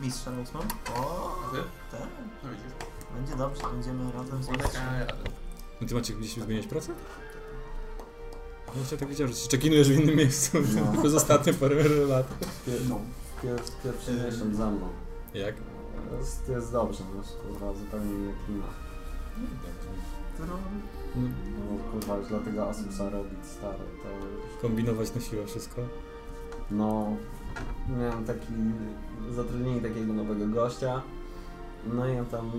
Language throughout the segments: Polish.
Mistrza na ósmą? O, ty? tak. No widzisz. Będzie dobrze, będziemy razem z mistrzem. No ty macie gdzieś zmieniać pracę? No ja tak widziałem, że się czekinujesz w innym miejscu No. przez ostatnie parę lat. Pier, no, pier, pierwszy miesiąc za mną. Jak? Jest, jest dobrze, no kurwa, zupełnie inny klimat. No, No kurwa, już dlatego Asusa robić stary, to już... kombinować na siłę wszystko. No, miałem taki, zatrudnienie takiego nowego gościa, no i on tam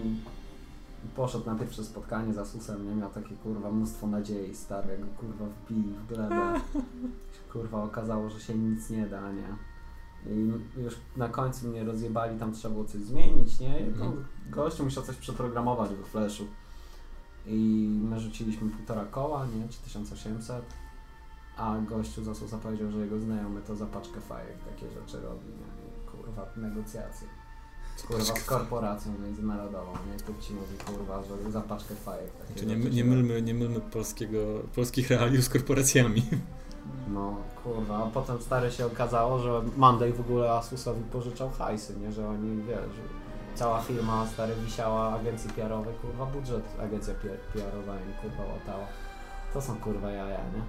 poszedł na pierwsze spotkanie z Asusem, nie miał takie kurwa mnóstwo nadziei, stary, jak go kurwa wbili w glebę. Kurwa, okazało, że się nic nie da, nie? I już na końcu mnie rozjebali, tam trzeba było coś zmienić, nie? I to Mhm. gościu musiał coś przeprogramować we Flashu. I my rzuciliśmy półtora koła, nie? Czy 1800. A gościu z Asusa powiedział, że jego znajomy to za paczkę fajek takie rzeczy robi, nie? Kurwa, negocjacje. Kurwa, z korporacją międzynarodową, nie? Tu ci mówi, kurwa, że za paczkę fajek takie Znaczy nie, nie, mylmy, nie mylmy polskiego, polskich realiów z korporacjami. No, kurwa, a potem stary się okazało, że Monday w ogóle Asusowi pożyczał hajsy, nie? Że oni, wiesz, że cała firma stary wisiała agencji PR-owej, kurwa, budżet agencja PR-owa im kurwa łatała. To są kurwa jaja, nie?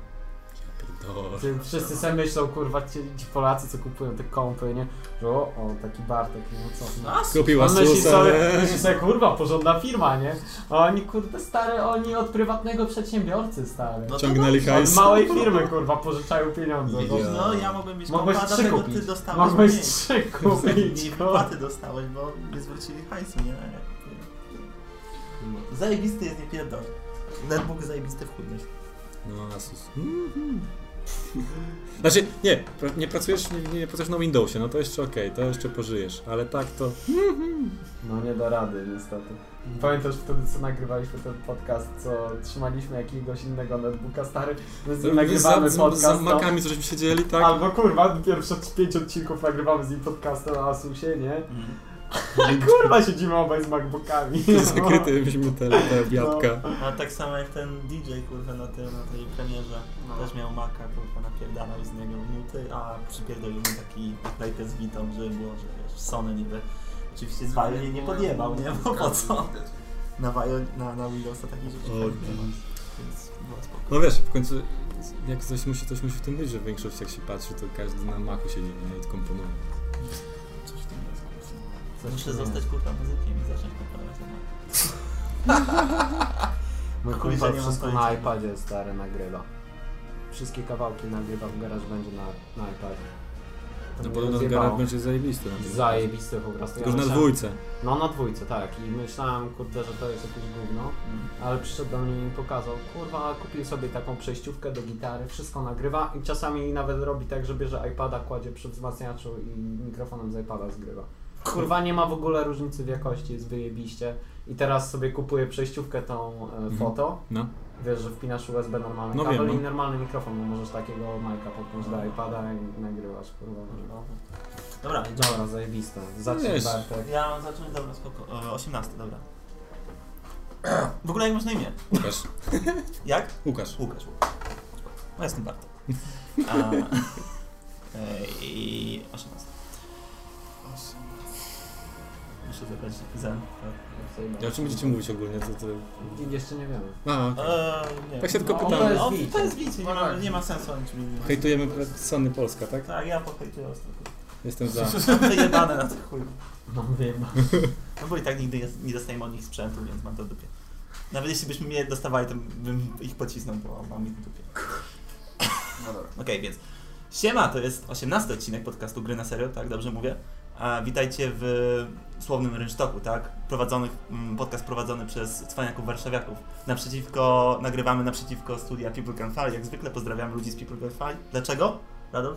Pierdolę. Czy wszyscy sobie myślą, kurwa, ci, ci Polacy, co kupują te kompy, nie? Że o, o taki Bartek, no co? No. Kupiła On myśli Susa, sobie, nie? myśli sobie, kurwa, porządna firma, nie? A oni, kurde, stary, oni od prywatnego przedsiębiorcy, stary. No to Ciągnęli dobrze. Od hajs. małej firmy, kurwa, pożyczają pieniądze. No, ja mogłem mieć Mogłeś kompa, trzy dlatego kupić. ty dostałeś Mogłeś mniej. trzy kupić, Mniej kurwa. dostałeś, bo nie zwrócili hajsu, nie? Zajebisty jest, nie pierdol. Netbook zajebisty w. No, Asus. Znaczy, nie, nie pracujesz, nie, nie pracujesz na Windowsie, no to jeszcze okej, to jeszcze pożyjesz, ale tak to... No nie da rady, niestety. Pamiętasz wtedy, co nagrywaliśmy ten podcast, co trzymaliśmy jakiegoś innego netbooka, stary? My nagrywamy za, podcast, za no. makami, co żeśmy siedzieli, tak? Albo kurwa, pierwsze pięć odcinków nagrywamy z nim podcasta na Asusie, nie? Mhm. Kurwa, siedzimy obaj z MacBookami. Zakryty byśmy te, te biabka. A tak samo jak ten DJ, kurwa, na, tym, na tej premierze. No. Też miał maka, kurwa, napierdalał z niego nuty, a przypierdolił mu taki plejkę z Witą, że było, że wiesz, Sony niby. Oczywiście z Vajo nie, nie podjebał, nie? Bo po co? Na Vajo, na, na Windowsa takich rzeczy O, nie ma. Więc spoko. No wiesz, w końcu jak coś musi, coś musi w tym być, że większość jak się patrzy, to każdy na maku siedzi nie, i komponuje. Muszę zostać, kurwa, muzykiem i zacząć komponować. Mój Chuj, że kumpel nie wszystko pojęcia. na iPadzie stary nagrywa. Wszystkie kawałki nagrywa w garaż będzie na, na iPadzie. To No mnie podobno rozjebało. garant będzie zajebisty. na tym. Zajebiste po prostu. Tylko, że na myślałem- dwójce. No na dwójce, tak. I myślałem, kurde, że to jest jakieś gówno. Mm. Ale przyszedł do mnie i mi pokazał, kurwa, kupił sobie taką przejściówkę do gitary, wszystko nagrywa i czasami nawet robi tak, że bierze iPada, kładzie przy wzmacniaczu i mikrofonem z iPada zgrywa. Kurwa, nie ma w ogóle różnicy w jakości, jest wyjebiście. I teraz sobie kupuję przejściówkę tą e, Mhm. foto, No. wiesz, że wpinasz USB normalny No kabel wiem, no. i normalny mikrofon, bo możesz takiego majka podpiąć do iPada i nagrywasz, kurwa. No. Dobra, Dobra, zajebiste. Zacznij Wiesz. Bartek. ja mam zacząć, dobra, spoko. E, 18, dobra. W ogóle jak masz na imię? Łukasz. Jak? Łukasz. Łukasz. No jestem Bartek. A, e, I 18. Muszę wybrać zen. Ja o czym będziecie mówić ogólnie? To, Jeszcze nie wiemy. A, okej. Eee, nie. Tak się tylko No, pytamy. to jest O, wicie. to jest wicie, nie ma, nie ma sensu o niczym innym. Hejtujemy Sony Polska, tak? Tak, ja pohejtuję ostro. Jestem za. Mam wyjebane na tych chuj. No wiem. No bo i tak nigdy nie dostajemy od nich sprzętu, więc mam to w dupie. Nawet jeśli byśmy mnie dostawali, to bym ich pocisnął, bo mam ich w dupie. No dobra. Okej, więc siema, to jest 18 odcinek podcastu Gry na Serio, tak dobrze mówię? A witajcie w słownym rynsztoku, tak? Prowadzony, mm, podcast prowadzony przez cwaniaków warszawiaków. Naprzeciwko, nagrywamy naprzeciwko studia People Can Fly, jak zwykle pozdrawiam ludzi z People Can Fly. Dlaczego? Radol?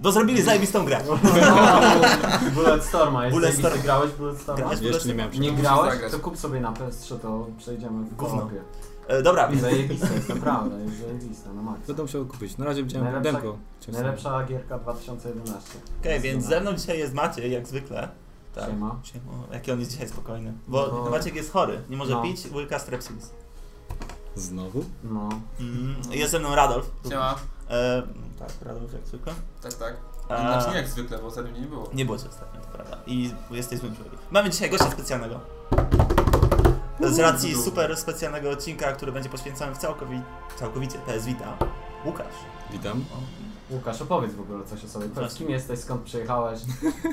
Bo zrobili zajebistą grę. Bulletstorma, jest Bulletstorm. Bulletstorm. grałeś Bulletstorma? Grałeś? Jeszcze nie miałem Nie grałeś? To kup sobie na PS3, to przejdziemy w Gówno. E, dobra, więc Zajebiste jest, naprawdę, jest zajebiste, na maksa. Będę musiał kupić. Na razie widziałem Najlepsza- demko. Najlepsza gierka 2011. Okej, więc ze mną dzisiaj jest Maciej, jak zwykle. Tak. Siema. Siema. Jaki on jest dzisiaj spokojny. Bo No. Maciek jest chory, nie może No. pić, łyka strepsilis. Znowu? No. Mm. Jest ze mną Radolf. Siema. E, tak, Radolf jak zwykle. Tak, tak. A- Znaczy nie jak zwykle, bo ostatnio nie było. Nie było cię ostatnio, to prawda. I jesteś złym człowiekiem. Mamy dzisiaj gościa specjalnego. Z racji super specjalnego odcinka, który będzie poświęcony w całkowi- całkowicie PS Vita. Łukasz. Witam. Łukasz, opowiedz w ogóle coś o sobie. Powiedz, kim jesteś, skąd przyjechałeś?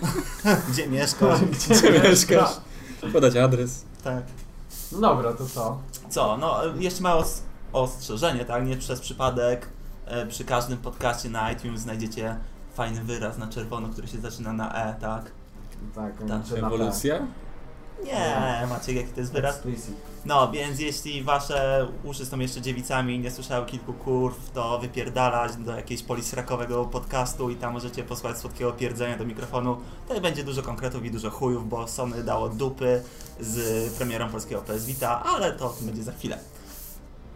Gdzie mieszkasz? Gdzie mieszkasz? Podać adres. tak. No dobra, to co? Co? No, jeszcze małe os- ostrzeżenie, tak? Nie przez przypadek. E, przy każdym podcaście na iTunes znajdziecie fajny wyraz na czerwono, który się zaczyna na E, tak? Tak, Tak. czy na Ewolucja? Nie, Maciek, jaki to jest wyraz? No, więc jeśli wasze uszy są jeszcze dziewicami i nie słyszały kilku kurw, to wypierdalać do jakiegoś polisrakowego podcastu i tam możecie posłać słodkiego pierdzenia do mikrofonu. Tutaj będzie dużo konkretów i dużo chujów, bo Sony dało dupy z premierą polskiego PS Vita, ale to będzie za chwilę.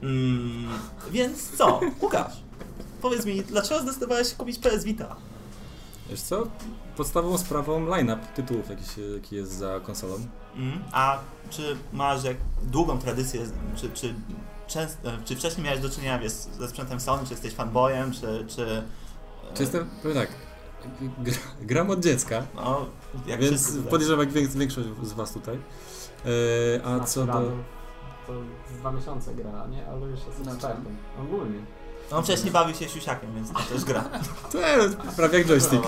Mm, więc co? Łukasz, powiedz mi, dlaczego zdecydowałeś się kupić PS Vita? Wiesz co? Podstawową sprawą line-up tytułów, jaki, się, jaki jest za konsolą. Mm, a czy masz jak długą tradycję, czy, czy, częst, czy wcześniej miałeś do czynienia wiesz, ze sprzętem Sony, czy jesteś fanboyem, czy... czy Czy jestem, powiem tak, gra, gram od dziecka, No, jak więc podejrzewam jak większość z was tutaj. E, a Znaczy, co do... To dwa miesiące gra, nie? Ale już jest Na ekspertem. Ogólnie. On wcześniej bawił się siusiakiem, więc to też gra. To jest prawie jak joystick.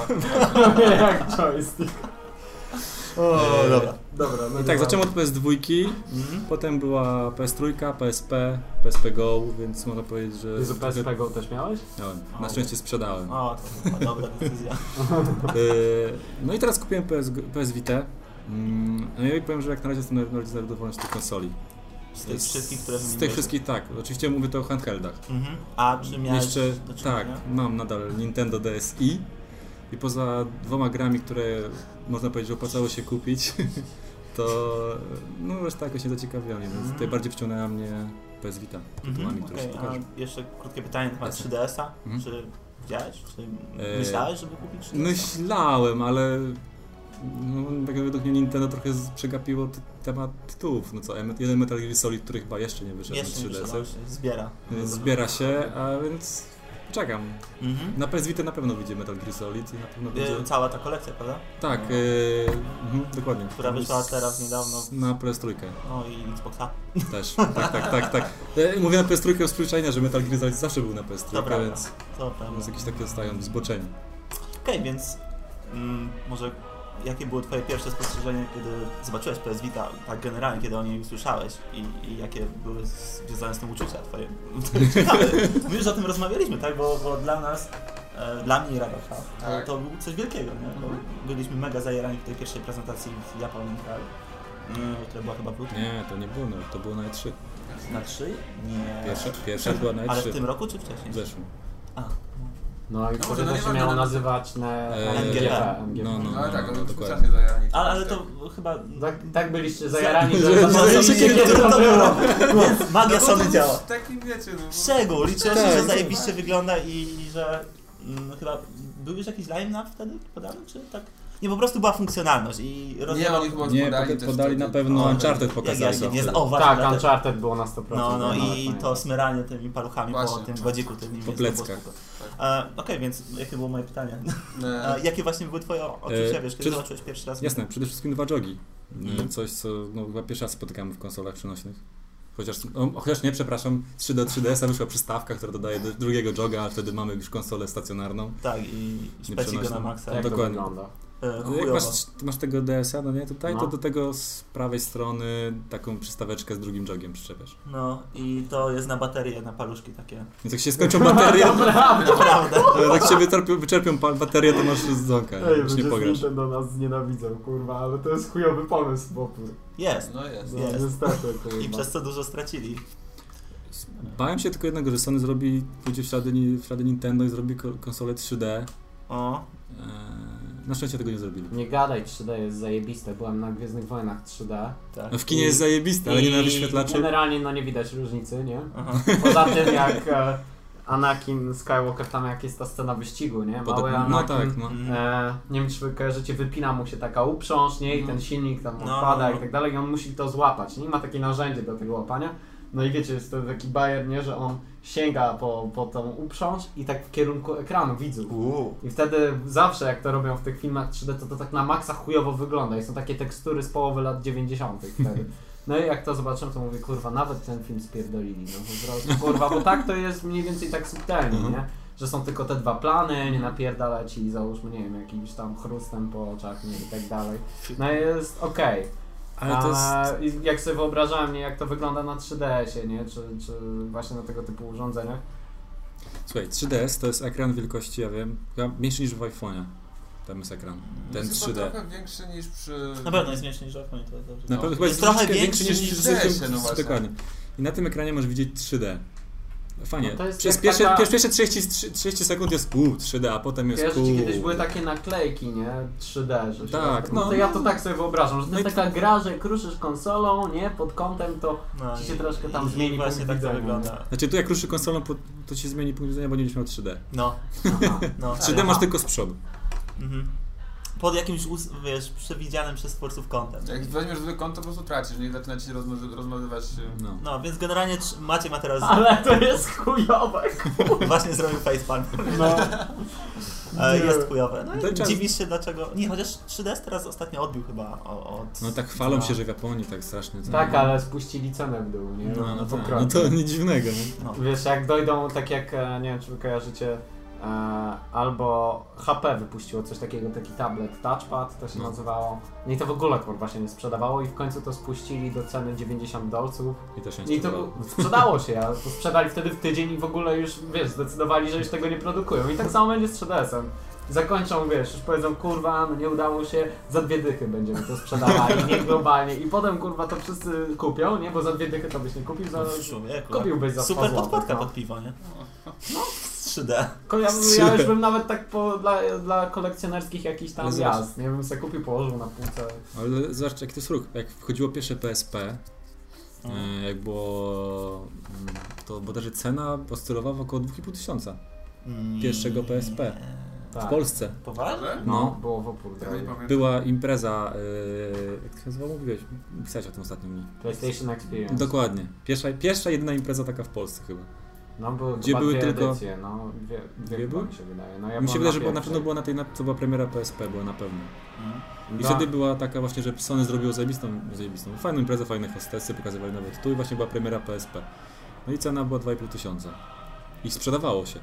Jak joystick. O, Eee, dobra. Dobra, no I tak, zacząłem od PS2, Mhm. potem była PS3, PSP, PSP Go, więc można powiedzieć, że... Jezu, trochę- PSP Go też miałeś? Miałem. Na szczęście sprzedałem. O, to chyba dobra decyzja. Yy, No i teraz kupiłem PS, PS Vita. Mm, No i powiem, że jak na razie jestem najbardziej zadowolony z tych konsoli. Z tych wszystkich, które Z tych wszystkich tak. Oczywiście mówię to o handheldach. Mhm. A czy miałeś Jeszcze tak, mam nadal Nintendo DSi i poza dwoma grami, które można powiedzieć, że opłacało się kupić, to no reszta jakoś nie zaciekawiła mnie, więc Mhm. tutaj bardziej wciągnęła mnie PS Vita tytułami, Mhm, które pokażą. jeszcze krótkie pytanie na temat Jasne. 3DS-a. Mhm. Czy widziałeś? Czy Eee, myślałeś, żeby kupić 3DS-a? Myślałem, ale no, tak według mnie Nintendo trochę z- przegapiło temat tytułów. No co, jeden Metal Gear Solid, który chyba jeszcze nie wyszedł Jeszcze na 3DS. wyszedł, się zbiera. Zbiera się, a więc czekam. Mhm. Na PS Vita na pewno wyjdzie Metal Gear Solid i na pewno będzie... Y, Cała ta kolekcja, prawda? Tak, no. e, mhm, dokładnie. Która wyszła Z- teraz niedawno. Na PS3 No i Xboxa. też. Tak, tak, tak, tak. E, Mówię na PS3 z przyzwyczajenia, że Metal Gear Solid zawsze był na PS3, To prawda. więc, To prawda. więc jakieś takie zostają zboczeni. Okej, więc mm, może jakie było twoje pierwsze spostrzeżenie, kiedy zobaczyłeś PS Vita, tak generalnie, kiedy o niej usłyszałeś i, i jakie były związane z tym uczucia twoje? My już o tym rozmawialiśmy, tak? Bo, bo dla nas, e, dla mnie i Radosza, to, Tak. to było coś wielkiego, nie? Bo Mhm. byliśmy mega zajarani w tej pierwszej prezentacji w Japonii, tak? Która była chyba w lutym. Nie, to nie było, no, to było na E3. Na 3? Nie. Pierwsza, pierwsza była na Ale w E3. tym roku czy wcześniej? W zeszłym. A, No i No wtedy no to nie się miało no. nazywać na Eee, MGP. MGP. no, No, no. ale tak, ale dokładnie. strasznie zajarani. ale, ale to chyba... Tak, tak byliście zajarani, Że- to było. Więc magia to działa. już Taki wiecie, no. Szczegół, liczę, Tak. że zajebiście wygląda i, że mm, chyba był już jakiś line-up wtedy podany, czy tak? Nie, po prostu była funkcjonalność i Nie, rozjebał... oni chyba Nie, podali podali, też podali to- na pewno o, Uncharted Jak pokazali. ja się nie zawsze. zna... O, właśnie, Tak, Uncharted było na 100%. No, no i to smyranie tymi paluchami po tym gładziku tym Po pleckach. Okej, więc jakie było moje pytanie? Nie. E, jakie właśnie były twoje odczucia, E, wiesz, kiedy zobaczyłeś pierwszy raz? Jasne, przede wszystkim dwa jogi. Mhm. Coś, co no, chyba pierwszy raz spotykamy w konsolach przenośnych. Chociaż, no, chociaż nie, przepraszam, 3 do 3DS-a wyszła przystawka, która dodaje do drugiego joga, a wtedy mamy już konsolę stacjonarną. Tak, i szpeci go na maksa. To dokładnie. wygląda? E, Jak masz, masz tego DS-a, no nie, tutaj, No. to do tego z prawej strony taką przystaweczkę z drugim jogiem przyczepiasz. No i to jest na baterie, na paluszki takie. Więc jak się skończą baterie, Naprawdę. to jak się wyczerpią, wyczerpią to masz z dzonka, Ej, już nie pograsz. Nintendo nas znienawidzą, kurwa, ale to jest chujowy pomysł, bo Jest. No jest. no, Jest. niestety, kurwa. I przez co dużo stracili. Bałem się tylko jednego, że Sony zrobi, pójdzie w ślady, w ślady Nintendo i zrobi ko- konsolę 3D. O, Eee, Na szczęście tego nie zrobili. Nie gadaj, 3D jest zajebiste. Byłem na Gwiezdnych Wojnach 3D. tak. No w kinie jest zajebiste, ale nie na I wyświetlaczu. Generalnie no nie widać różnicy, nie? Aha. Poza tym jak e, Anakin Skywalker, tam jak jest ta scena wyścigu, nie? Pod- Mały no Anakin, tak, no. Mhm. E, nie wiem, czy wy kojarzycie, wypina mu się taka uprząż, nie? I No. ten silnik tam No, odpada no. i tak dalej i on musi to złapać, nie? I ma takie narzędzie do tego łapania. No i wiecie, jest to taki bajer, nie? Że on sięga po, po tą uprząż i tak w kierunku ekranu widzów. Uuu. I wtedy zawsze jak to robią w tych filmach 3D, to to tak na maksa chujowo wygląda. I są takie tekstury z połowy lat 90. wtedy. No i jak to zobaczyłem, to mówię, kurwa, nawet ten film spierdolili. No po prostu, kurwa, bo tak to jest mniej więcej tak subtelnie, Mhm. nie? Że są tylko te dwa plany, nie napierdala ci, załóżmy, nie wiem, jakimś tam chrustem po oczach, nie, i tak dalej. No i jest okej. Ale to jest... A jak sobie wyobrażałem, nie, jak to wygląda na 3DS-ie, nie? Czy, czy właśnie na tego typu urządzeniach. Słuchaj, 3DS to jest ekran wielkości, ja wiem, chyba mniejszy niż w iPhone'ie. Tam jest ekran. Ten jest 3D. chyba trochę większy niż przy... Na pewno jest mniejszy niż iPhone, to dobrze. Na No. pewno chyba Jest jest, trochę większy niż niż niż no właśnie. Dokładnie. I na tym ekranie możesz widzieć 3D. Fajnie. No to jest Przez pierwsze, taka- pierwsze, pierwsze 30, 30 sekund jest uuu, 3D, a potem jest uuu. kiedyś były takie naklejki, nie? 3D, że Tak, no, no. to ja to tak sobie wyobrażam, że to No jest taka gra, że jak ruszysz konsolą, nie? Pod kątem, to No, ci się i- troszkę tam i- zmieni I właśnie tak to wygląda. Znaczy tu jak ruszy konsolą, to ci zmieni punkt widzenia, bo nie będziesz miał 3D. No, no. 3D masz tylko z przodu. Mhm. Pod jakimś, us- wiesz, przewidzianym przez twórców kątem. Jak weźmiesz zły kąt, to po prostu tracisz, nie zaczyna ci się rozmazy- rozmazywać... No. No, więc generalnie macie materiał z... Ale to jest chujowe, Właśnie zrobił facepalm. no. E. Jest chujowe. No i czas- dziwisz się dlaczego... Nie, chociaż 3DS teraz ostatnio odbił chyba od... No tak chwalą no. się, że w Japonii tak strasznie. Tak, ale spuścili cenę w dół, nie? No, no, tak. no to nic dziwnego, nie? No. Wiesz, jak dojdą, tak jak, e, nie wiem czy wy kojarzycie, albo HP wypuściło coś takiego, taki tablet, touchpad to się No. nazywało. No i to w ogóle kurwa się nie sprzedawało i w końcu to spuścili do ceny 90 dolców. I to się nie I to sprzedało się, ale to sprzedali wtedy w tydzień i w ogóle już, wiesz, zdecydowali, że już tego nie produkują. I tak samo będzie z 3DS-em. Zakończą, wiesz, już powiedzą, kurwa, no nie udało się, za dwie dychy będziemy to sprzedawali, nie globalnie. I potem, kurwa, to wszyscy kupią, nie? Bo za dwie dychy to byś nie kupił, za... W sumie, kurwa. Kupiłbyś za Super 100 złotych, podkładka no. pod piwo, nie? No, 3D. Ko- Ja, ja już bym nawet tak po, dla, dla kolekcjonerskich jakiś tam Ale zobacz. jazd, nie wiem, sobie kupił, położył na półce. Ale zobacz, jaki to jest ruch. Jak wchodziło pierwsze PSP, No. e, jak było... mm, To bodajże cena oscylowała około 2,5 tysiąca. Mm, Pierwszego PSP. W Tak. Polsce. Poważnie? No, No. było w opór. Tego nie pamiętam. Była impreza, e, jak to się nazywa? Mówiłeś, pisałeś o tym ostatnio mi. PlayStation Experience. Dokładnie. Pierwsza, pierwsza jedyna impreza taka w Polsce chyba. No, były Gdzie były tylko- edycje, no, dwie, dwie, Dwie były? mi się wydaje. No, ja mi się wydaje, że na pewno była na tej, na, to była premiera PSP, była na pewno. I Da. wtedy była taka właśnie, że Sony zrobiło zajebistą, zajebistą, fajną imprezę, fajne hostessy, pokazywali nawet tu i właśnie była premiera PSP. No i cena była 2,5 tysiąca. I sprzedawało się,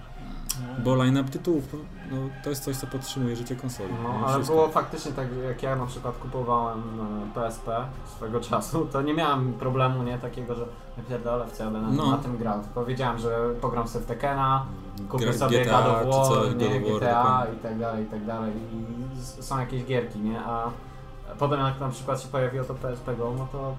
bo line-up tytułów, no, to jest coś, co podtrzymuje życie konsoli. No, Mimo ale wszystko. było faktycznie tak, jak ja na przykład kupowałem e, PSP swego czasu, to nie miałem problemu, nie, takiego, że pierdolę w co ja będę No. na tym grał, tylko wiedziałem, że pogram sobie w Tekena, kupię Gra- sobie GTA, God of War, nie, God GTA i tak dalej, i tak dalej. I są jakieś gierki, nie? A potem jak na przykład się pojawiło to PSP Go, no to...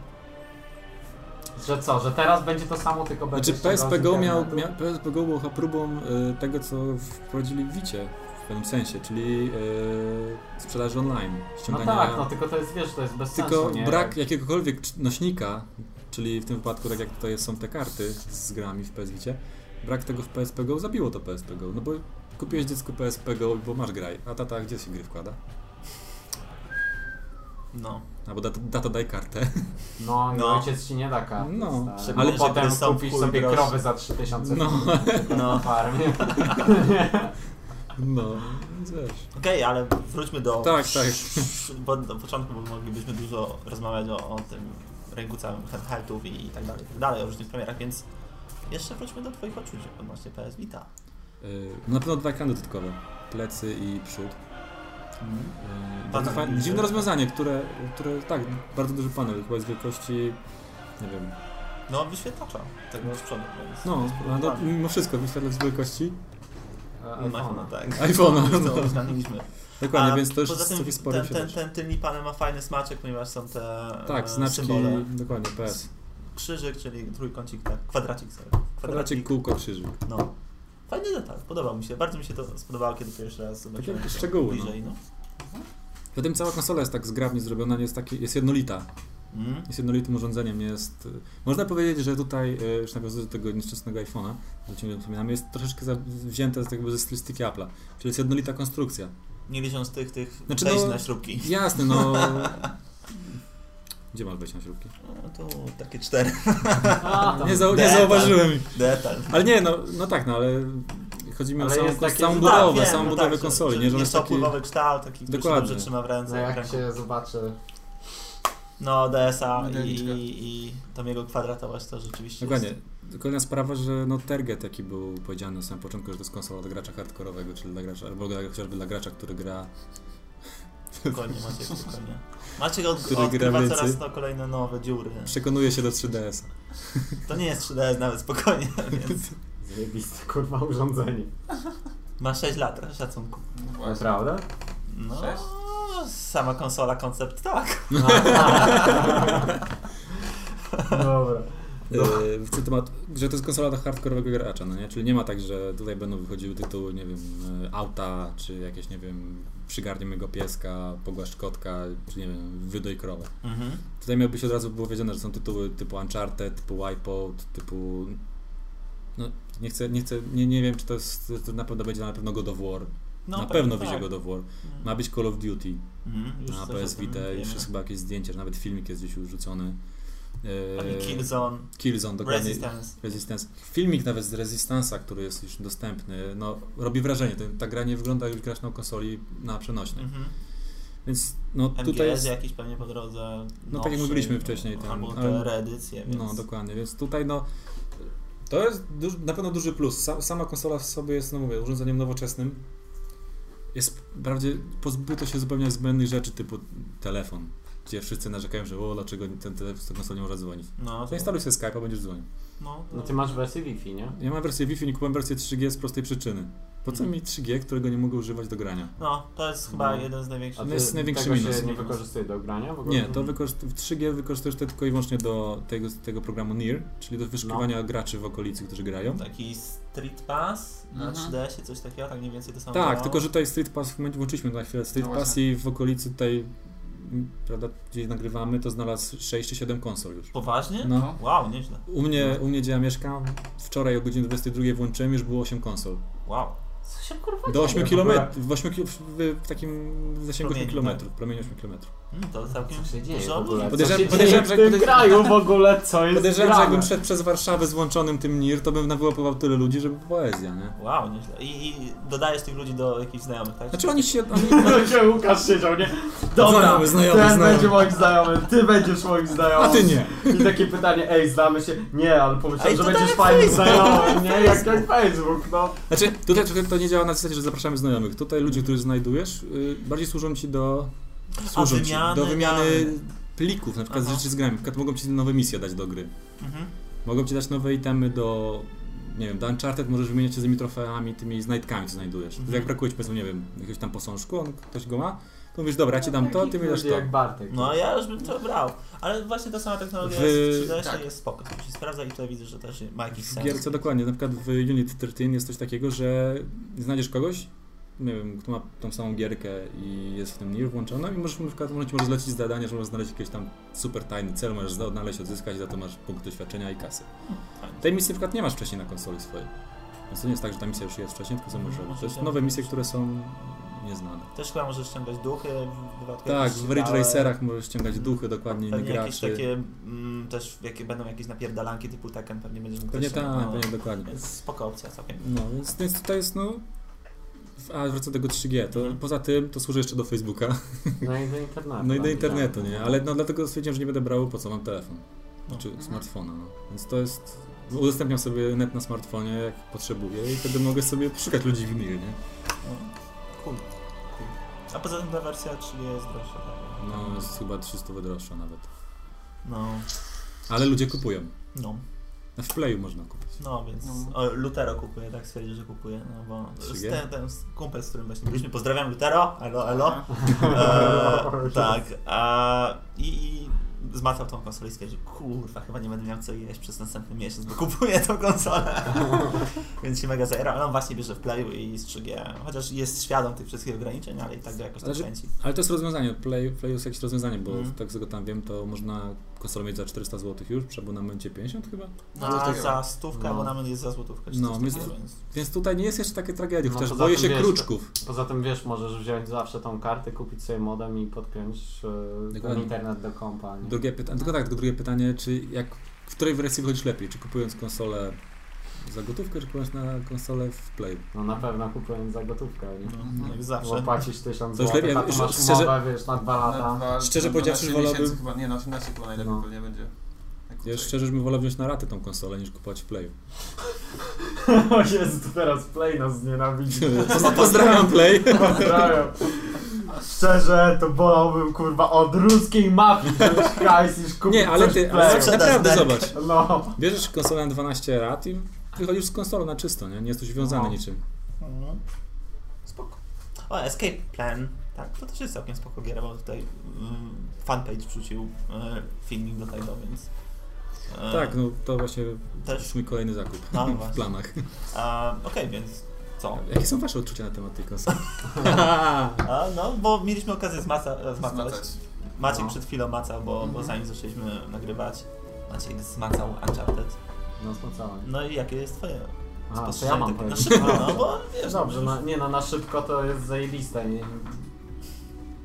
Że co, że teraz będzie to samo, tylko będzie Znaczy PSP Go, miał, internetu? miał, PSP Go było próbą y, tego, co wprowadzili w Wicie w pewnym sensie, czyli y, sprzedaży online, No ściągania... tak, no tylko to jest, wiesz, to jest bez Tylko sensu, nie? brak jakiegokolwiek nośnika, czyli w tym wypadku, tak jak tutaj są te karty z grami w PS Vicie, brak tego w PSP Go zabiło to PSP Go, no bo kupiłeś dziecku PSP Go, bo masz graj, a tata gdzie się gry wkłada? No. Albo data, data daj kartę. No, No. ojciec ci nie da karty. No. stary. Ale potem kupisz sobie droższe. krowy za 3000 No. no. No. na farmie. No, wiesz. Okej, ale wróćmy do... Tak, tak. Bo do początku moglibyśmy dużo rozmawiać o, o tym całym handheldów i, i tak dalej, i tak dalej, o różnych premierach, więc jeszcze wróćmy do Twoich odczuć odnośnie PS Vita. Yy, no na pewno dwa ekrany dodatkowe, plecy i przód. Yy, fajne, duży. dziwne rozwiązanie, które, które, tak, bardzo duży panel, chyba jest wielkości, nie wiem, No, wyświetlacza tego z przodu, więc... no, no mimo wszystko wyświetlacz z wielkości iPhone'a, tak. iPhone'a, To no. Dokładnie, A więc to już poza jest tym ten, ten, ten tylny panel ma fajny smaczek, ponieważ są te Tak, e, znaczki, symbole. dokładnie, PS. Krzyżyk, czyli trójkącik, tak, kwadracik sobie. Kwadracik, kółko, krzyżyk. No. Fajny detal, podobał mi się. Bardzo mi się to spodobało, kiedy pierwszy raz zobaczyłem to szczegóły, no. bliżej. No. Potem cała konsola jest tak zgrabnie zrobiona, jest, taki, jest jednolita. Mm. Jest jednolitym urządzeniem, nie jest... Można powiedzieć, że tutaj, e, już nawiązując do tego nieszczęsnego iPhone'a, o ciągle wspominamy, jest troszeczkę wzięte z, jakby ze stylistyki Apple'a. Czyli jest jednolita konstrukcja. Nie licząc tych, tych Znaczy, wejść no- na śrubki. Jasne, no... Gdzie masz wejść na śrubki? No to takie cztery. A. Nie, zau- nie zauważyłem. Detal. Ale nie, no, no tak, no ale chodzi mi o Ale samą, jest takie- samą no budowę, wiem, samą no budowę tak, że- konsoli, że nie, że on jest taki... kształt, taki, który się trzyma w ręce. No jak się zobaczy... No, DSA i, Modeliczka. i tam jego kwadratowość to rzeczywiście Dokładnie. jest... Kolejna sprawa, że no Target jaki był powiedziany na samym początku, że to jest konsola dla gracza hardkorowego, czyli dla gracza, albo dla, chociażby dla gracza, który gra Spokojnie, Maciek, spokojnie. Maciek od, Który gra odkrywa więcej. coraz to kolejne nowe dziury. przekonuje się do 3DS. To nie jest 3DS nawet, spokojnie, więc... Zajebiste, kurwa, urządzenie. Ma 6 lat, szacunku. Naprawdę? No, Sześć? sama konsola, koncept tak. Dobra. No. Chcę temat, że to jest konsola dla hardkorowego gracza, no nie? Czyli nie ma tak, że tutaj będą wychodziły tytuły, nie wiem, e, auta, czy jakieś, nie wiem, przygarnie mego pieska, pogłaszcz kotka, czy nie wiem, wydoj krowę. Mhm. Tutaj miałby się od razu było wiedziane, że są tytuły typu Uncharted, typu Wipeout, typu... No, nie chcę, nie chcę, nie, nie wiem, czy to jest, to na pewno będzie na pewno God of War. No, na pewno tak. wyjdzie God of War. Mhm. Ma być Call of Duty Mhm, na PS Vita, już wiemy. jest chyba jakieś zdjęcie, że nawet filmik jest gdzieś już rzucony. Eee, Killzone, Killzone, dokładnie. Resistance. Resistance. Filmik nawet z Resistance'a, który jest już dostępny, no robi wrażenie. Ta gra nie wygląda jak grasz na konsoli na przenośnej. Mhm. Więc no MGS tutaj jest... jakiś pewnie po drodze. No, tak jak nowszy, mówiliśmy wcześniej, ten- Albo te reedycje, więc... No dokładnie, więc tutaj no to jest duży, na pewno duży plus. Sa- Sama konsola w sobie jest, no mówię, urządzeniem nowoczesnym. Jest wprawdzie pozbyto się zupełnie zbędnych rzeczy typu telefon, gdzie wszyscy narzekają, że o, dlaczego ten telefon tej nie może dzwonić. No, to, Zainstaluj sobie Skype'a, będziesz dzwonił. no. No ty masz wersję Wi-Fi, nie? Ja mam wersję Wi-Fi, nie kupiłem wersję 3G z prostej przyczyny. Po co Mhm. mi 3G, którego nie mogę używać do grania? no, to jest chyba No. jeden z A największych... to jest największy tego minus. się nie wykorzystuje do grania w ogóle? Nie, to wykorzyst- w 3G wykorzystujesz to tylko i wyłącznie do tego, tego programu NIR, czyli do wyszukiwania graczy w okolicy, którzy grają. Taki Street Pass na Mhm. 3DS-ie, coś takiego, tak mniej więcej to samo Tak, działało. tylko że tutaj Street Pass, w momencie włączyliśmy na chwilę Street No Pass i w okolicy tutaj, m, prawda, gdzie nagrywamy, to znalazł 6 czy 7 konsol już. Poważnie? No. Wow, nieźle. U mnie, u mnie gdzie ja mieszkam, wczoraj o godzinie 22 włączyłem, już było 8 konsol. Wow. Co się kurwa Do 8 dzieje w ogóle? km, w, 8 ki- w, w takim zasięgu 8 Promieniu, km, promieniu 8 km. Mm, to całkiem się dzieje ludzi. Podejrzewam- się podejrzewam, dzieje że- w tym kraju w ogóle, co jest Podejrzewam, że grane? jakbym szedł przez Warszawę z włączonym tym NIR, to bym nawyłapywał tyle ludzi, żeby poezja, nie? Wow, nieźle. I, I dodajesz tych ludzi do jakichś znajomych, tak? Znaczy oni się... Oni, Będzie Łukasz siedział, nie? Dobra, Znajomy, znajomy, ten znajomy. będzie moim znajomym, ty będziesz moim znajomym. a ty nie. I takie pytanie, ej, znamy się? Nie, ale pomyślałem, że będziesz fajnym znajomym, nie? Jak, jak Facebook, no. Znaczy, tutaj to nie działa na zasadzie, że zapraszamy znajomych. Tutaj ludzie, których znajdujesz, y, bardziej służą ci do... Służą ci do wymiany plików, na przykład z Aha. rzeczy z grami. Na przykład mogą ci nowe misje dać do gry. Mhm. Mogą ci dać nowe itemy do... Nie wiem, do Uncharted możesz wymieniać się z tymi trofeami, tymi znajdkami, co znajdujesz. Mhm. Jak brakuje ci, powiedzmy, nie wiem, jakiegoś tam posążku, on, ktoś go ma, to mówisz, dobra, ja ci dam to, ty mi dasz to. jak Bartek. No ja już bym to brał. Ale właśnie ta sama technologia W- jest w 3DS tak. jest spoko. To się sprawdza i tutaj widzę, że też ma jakiś W sens. gierce dokładnie, na przykład w Unity 13 jest coś takiego, że znajdziesz kogoś, nie wiem, kto ma tą samą gierkę i jest w tym NIR włączony i możesz na przykład możesz możesz zlecić zadania, że możesz znaleźć jakiś tam super tajny cel, możesz odnaleźć, odzyskać, za to masz punkt doświadczenia i kasy. Tej misji na przykład nie masz wcześniej na konsoli swojej. Więc to nie jest tak, że ta misja już jest wcześniej, tylko co możesz Mhm, robić. To możesz jest nowe misje, które są nieznane. Też chyba możesz ściągać duchy w Tak, w Ridge. Racerach możesz ściągać duchy, dokładnie innych Pewnie jakieś graczy. takie, mm, też jakie będą jakieś napierdalanki typu Tekken, pewnie będziesz mógł Pewnie tak, no, pewnie dokładnie. Więc spoko opcja całkiem. No, więc, więc tutaj jest, no... A wracam do tego 3G, to Mhm. poza tym to służy jeszcze do Facebooka, No i do internetu. no i do tak, internetu, tak. nie? Ale no dlatego stwierdziłem, że nie będę brał, po co mam telefon, No. czy Mhm. smartfona, no. Więc to jest... Udostępniam sobie net na smartfonie, jak potrzebuję i wtedy mogę sobie poszukać ludzi w e-mail, nie? No. Cool. cool. A poza tym ta wersja 3D jest droższa. Tak? No, jest chyba 300 droższa nawet. No. Ale ludzie kupują. No. W Playu można kupić. No, więc No. o, Lutero kupuje, tak stwierdził, że kupuje, no bo 3G? ten, ten kumpel, z którym właśnie byliśmy, pozdrawiam Lutero, elo, elo. E, tak, a, i, i zmacał tą konsolę i stwierdził, kurwa, chyba nie będę miał co jeść przez następny miesiąc, bo kupuję tą konsolę. Więc się mega zajarał, ale on właśnie bierze w playu i z 3G, chociaż jest świadom tych wszystkich ograniczeń, ale i tak go jakoś to Ale kręci. Ale to jest rozwiązanie, Play, Play jest jakieś rozwiązanie, bo Mhm. tak z tego tam wiem, to można konsolę mieć za 400 zł już, przy abonamencie 50 chyba. No No, ale tak. za stówkę, No. abonament jest za złotówkę, No, więc- więc... Tutaj nie jest jeszcze takie tragedii, No, chociaż boję się wiesz, kruczków. Poza tym wiesz, możesz wziąć zawsze tą kartę, kupić sobie modem i podpiąć Dokładnie. internet do kompa. Nie? Drugie pytanie, tylko tak, tylko drugie pytanie, czy jak, w której wersji wychodzisz lepiej? Czy kupując konsolę za gotówkę, czy kupując na konsolę w Play? No na pewno kupując za gotówkę, nie? No, jak Bo zawsze. płacisz 1000 To już zł, lepiej, już masz szczerze- umowę, wiesz, na dwa Na lata. dwa- Szczerze na powiedziawszy, 12 wolałbym- Chyba, nie, na 18 chyba najlepiej No. pewnie będzie. Jak Ja szczerze bym wolał wziąć na ratę tą konsolę, niż kupować w Playu. O Jezu, to teraz Play nas znienawidzi. Pozdrawiam Play! Pozdrawiam. Szczerze, to wolałbym kurwa od ruskiej mafii wziąć hajs niż Nie, ale ty, ale naprawdę zobacz. No. Bierzesz konsolę na 12 rat i wychodzisz z konsolą na czysto, nie? Nie jesteś związany No. niczym. Mhm. Spoko. O, Escape Plan. Tak, to też jest całkiem spoko giera, bo tutaj mm, fanpage wrzucił e, filmik do tego, więc... e, Tak, no to właśnie Też. jest mój kolejny zakup No, w właśnie. planach. A, Okej, więc co? Jakie są wasze odczucia na temat tej konsoli? A, no, bo mieliśmy okazję zmaca, e, zmacać. Zmacać. Maciek No. przed chwilą macał, bo, bo Mhm. zanim zaczęliśmy nagrywać, Maciek zmacał Uncharted. No smacałem. No i jakie jest twoje A, to ja mam takie na szybko, no bo wiesz, Dobrze, no, no, nie no, na szybko to jest zajebiste. Nie?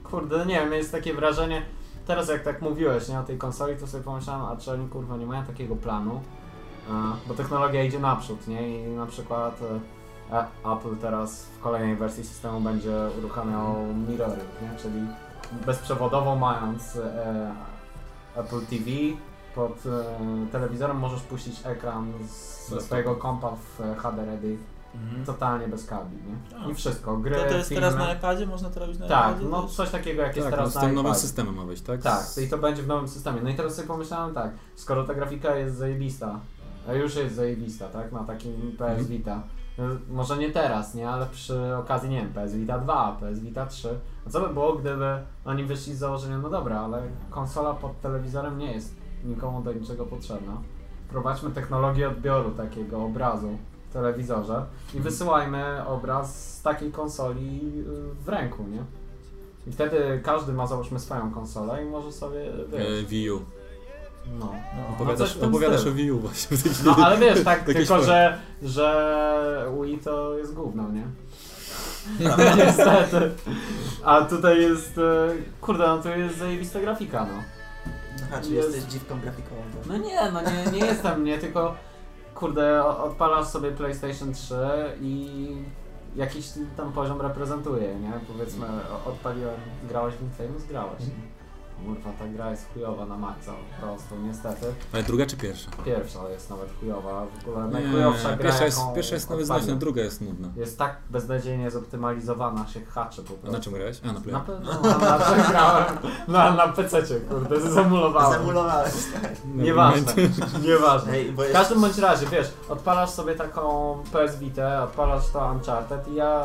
Kurde, nie wiem, jest takie wrażenie, teraz jak tak mówiłeś, nie, o tej konsoli, to sobie pomyślałem, a czy oni kurwa nie mają takiego planu, bo technologia idzie naprzód, nie, i na przykład e, Apple teraz w kolejnej wersji systemu będzie uruchamiał mirrory, nie, czyli bezprzewodowo mając e, Apple TV, pod e, telewizorem możesz puścić ekran z, swojego kompa w e, HD Ready Mhm. totalnie bez kabli, nie? A. I wszystko, gry, To, to jest filmy. teraz na iPadzie? Można to robić na Tak, iPadzie? no coś takiego jak jest Tak, no teraz z na tym nowym iPadzie. systemem ma być, tak? Tak, Z- i to będzie w nowym systemie. No i teraz sobie pomyślałem tak, skoro ta grafika jest zajebista, a już jest zajebista, tak, na takim PS Mhm. Vita, no, może nie teraz, nie, ale przy okazji, nie wiem, PS Vita 2, PS Vita 3, a co by było, gdyby oni wyszli z założenia, no dobra, ale konsola pod telewizorem nie jest nikomu do niczego potrzebna. Wprowadźmy technologię odbioru takiego obrazu w telewizorze i Mhm. wysyłajmy obraz z takiej konsoli y, w ręku, nie? I wtedy każdy ma załóżmy swoją konsolę i może sobie E, wiesz, Wii U. no. No. Opowiadasz, tym opowiadasz o Wii U właśnie no ale wiesz, tak, tylko że, że Wii to jest gówno, nie? Niestety. A tutaj jest, e, kurde, no tu jest zajebista grafika, no. Aha, czy jest- jesteś dziwką grafikową. tak? No nie, no nie, nie jestem, nie, tylko kurde, odpalasz sobie PlayStation 3 i jakiś tam poziom reprezentuje, nie? Powiedzmy, odpaliłem, grałeś w Infamous? Grałeś. nie? Kurwa, ta gra jest chujowa na maksa, po prostu, niestety. Ale druga czy pierwsza? Pierwsza jest nawet chujowa, w ogóle Nie, najchujowsza gra, pierwsza jest, jaką pierwsza jest nawet odpaliłem. znośna, druga jest nudna. Jest tak beznadziejnie zoptymalizowana, się haczy po A prostu. na czym grałeś? A, na Play. Na pewno, na, na czym grałem? Na, na PC-cie, kurde, zamulowałem. Zamulowałeś. Nieważne, nieważne. Ej, bo W jest... każdym bądź razie, wiesz, odpalasz sobie taką PS Vita, odpalasz to Uncharted i ja...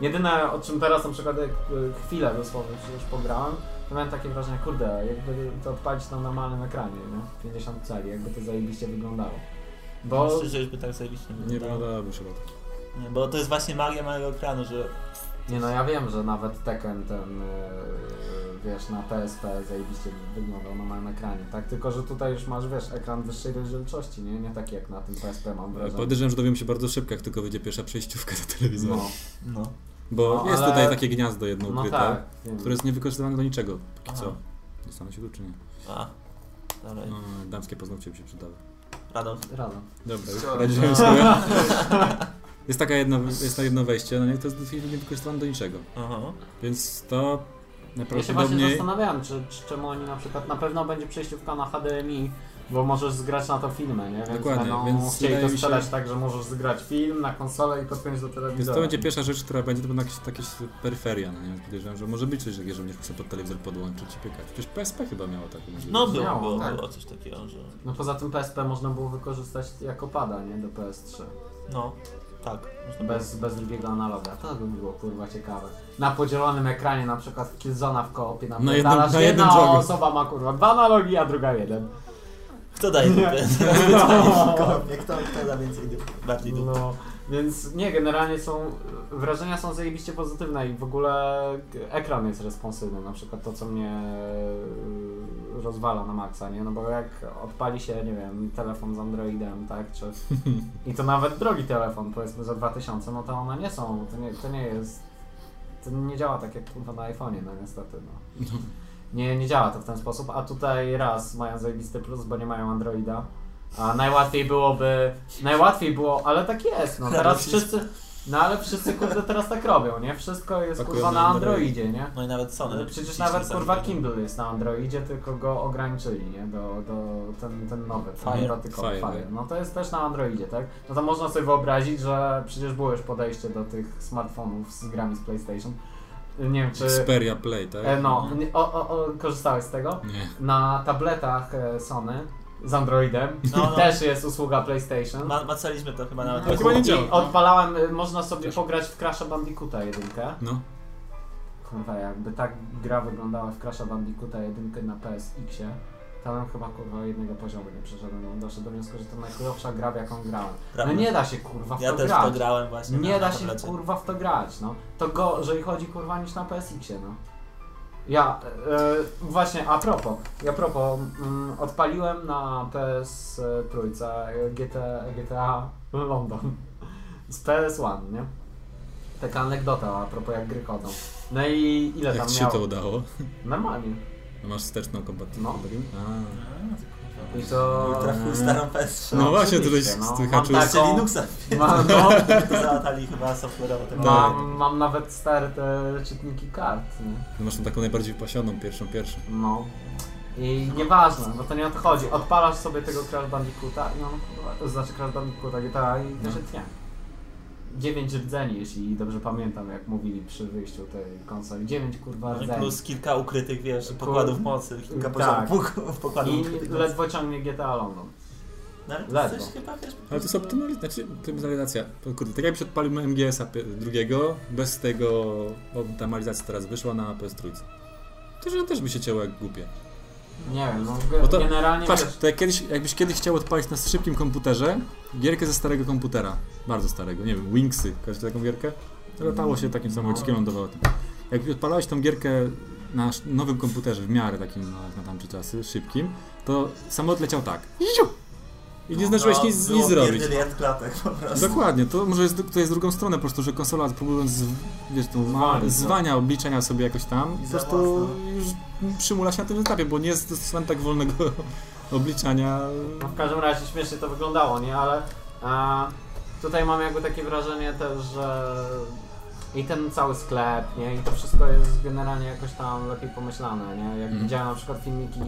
Jedyne, o czym teraz na przykład jak, y, chwilę dosłownie przecież pograłem, to miałem takie wrażenie, kurde, jakby to odpalić na normalnym ekranie, nie? 50 cali, jakby to zajebiście wyglądało. Bo... Szczerze, żeby tak zajebiście nie Nie wyglądało. wyglądałoby się to. Nie, bo to jest właśnie magia małego ekranu, że Nie no, ja wiem, że nawet Tekken ten, y, wiesz, na PSP zajebiście wyglądał na małym ekranie, tak? Tylko, że tutaj już masz, wiesz, ekran wyższej rozdzielczości, nie? Nie taki jak na tym PSP mam wrażenie. Podejrzewam, że dowiemy się bardzo szybko, jak tylko wyjdzie pierwsza przejściówka do telewizora. No, no. Bo No, jest ale- tutaj takie gniazdo jedno no ukryte, tak, wiem. które jest niewykorzystywane do niczego. Póki Aha. co. Dostanę się tu czy nie? A. Dobra, No, damskie paznokcie by się przydały. Radom. Rada. Dobra, poradziłem sobie. Jest, taka jedna, jest to jedno wejście, no nie, to jest nie wykorzystywane do niczego. Aha. Więc to Ja się właśnie zastanawiałem, czy, czy czemu oni na przykład, na pewno będzie przejściówka na HDMI, bo możesz zgrać na to filmy, nie? Więc Dokładnie, będą więc chcieli to mi się- sprzedać tak, że możesz zgrać film na konsolę i podpiąć do telewizora. Więc to będzie pierwsza rzecz, która będzie, to będą jakieś, jakieś peryferia, no nie? Więc podejrzewam, że może być coś takiego, że będziesz sobie pod telewizor podłączyć i pykać. Przecież PSP chyba miało taką możliwość. No było, Miało, było, tak. było coś takiego, że... No poza tym PSP można było wykorzystać jako pada, nie? Do PS3. No. Tak. Bez, bez drugiego analoga. To by było kurwa ciekawe. Na podzielonym ekranie na przykład w Killzona w koopie Na jednym- na jednym jedna jogu. osoba ma kurwa dwa analogi, a druga jeden. Kto daje dupę? W Kto, kto da więcej dup? Bardziej dup. No, więc nie, generalnie są, wrażenia są zajebiście pozytywne i w ogóle ekran jest responsywny, na przykład to, co mnie e, rozwala na maksa, nie? No bo jak odpali się, nie wiem, telefon z Androidem, tak, czy i to nawet drogi telefon, powiedzmy za 2000, no to one nie są, to nie, to nie jest, to nie działa tak jak na iPhone'ie, no niestety, no. Nie, nie działa to w ten sposób, a tutaj raz mają zajebisty plus, bo nie mają Androida. A najłatwiej byłoby, najłatwiej było, ale tak jest, no teraz wszyscy, no ale wszyscy kurde teraz tak robią, nie? Wszystko jest Pakują kurwa na na Android. Androidzie, nie? No i nawet Sony. Przecież nawet kurwa. Kindle jest na Androidzie, tylko go ograniczyli, nie? Do, do ten, ten nowy, Fire. ten dotykowy Fire, Fire. No to jest też na Androidzie, tak? No to można sobie wyobrazić, że przecież było już podejście do tych smartfonów z grami z PlayStation. Nie wiem czy... Xperia Play, tak? E, no, nie- o, o, o, korzystałeś z tego? Nie. Na tabletach e, Sony z Androidem No, no. też jest usługa PlayStation. Ma, macaliśmy to chyba nawet. Ale chyba nie I działa. odpalałem, y, można sobie pograć w Crash'a Bandicoota jedynkę. No. Kurwa, jakby tak gra wyglądała w Crash'a Bandicoota jedynkę na PSX-ie, bym chyba kurwa jednego poziomu nie przeszedłem. No, doszedłem do wniosku, że to najgorsza gra w jaką grałem. No Prawda. nie da się kurwa w Ja to też w grać. to grałem właśnie. Nie na- da na się tablecie. kurwa w to grać, no. To gorzej chodzi kurwa niż na PSX-ie, no. Ja, e, właśnie, a propos, a propos, mm, odpaliłem na PS trójce GTA, GTA London z PS1, nie? Taka anegdota a propos jak gry chodzą. No i ile Jak tam ci się miało? to udało? Normalnie. No Masz wsteczną No. kompatybilność? I to... Trafił starą PS3. No właśnie, tutaj no. Mam jest- Jeszcze taką- Linuxa Mam, no, załatali chyba software'owo. tego. mam, mam nawet stare te czytniki kart, nie? No Masz tą taką najbardziej wypasioną, pierwszą, pierwszą. No. I nieważne, bo to nie o to chodzi. Odpalasz sobie tego Crash Bandicoota i on, kurwa, znaczy Crash Bandicoota GTA i to No. się tnie. Dziewięć rdzeni, jeśli dobrze pamiętam, jak mówili przy wyjściu tej konsoli. Dziewięć kurwa No i rdzeni. plus kilka ukrytych, wiesz, pokładów mocy, kilka Tak. poziomów pokładów I ukrytych mocy. ledwo ciągnie GTA London. No ale to ledwo. coś chyba, wiesz, Ale to jest optymalizacja, znaczy optymalizacja. To Kurde, tak jakbyś odpalił MGS-a drugiego, bez tego optymalizacja teraz wyszła na PS3. To że też by się cięło jak głupie. Nie wiem, no Bo to- generalnie Patrz, wiesz, to jak kiedyś, jakbyś kiedyś chciał odpalić na szybkim komputerze gierkę ze starego komputera, bardzo starego, nie wiem, Wingsy, kojarzycie taką gierkę? To Latało się takim samolocikiem, lądowało tym. Jak odpalałeś tą gierkę na nowym komputerze, w miarę takim no, jak na tamte czasy, szybkim, to samolot leciał tak. Ziu! I nie zdążyłeś no, nic, nic zrobić. klatek po prostu. Dokładnie, to może jest, to jest drugą stronę po prostu, że konsola próbując z, wiesz, tu ma zwania, obliczenia sobie jakoś tam I po prostu już przymula się na tym etapie, bo nie jest dostosowany tak wolnego obliczania. no w każdym razie śmiesznie to wyglądało, nie? Ale a, tutaj mam jakby takie wrażenie też, że i ten cały sklep, nie? I to wszystko jest generalnie jakoś tam lepiej pomyślane, nie? Jak Mhm. widziałem na przykład filmiki,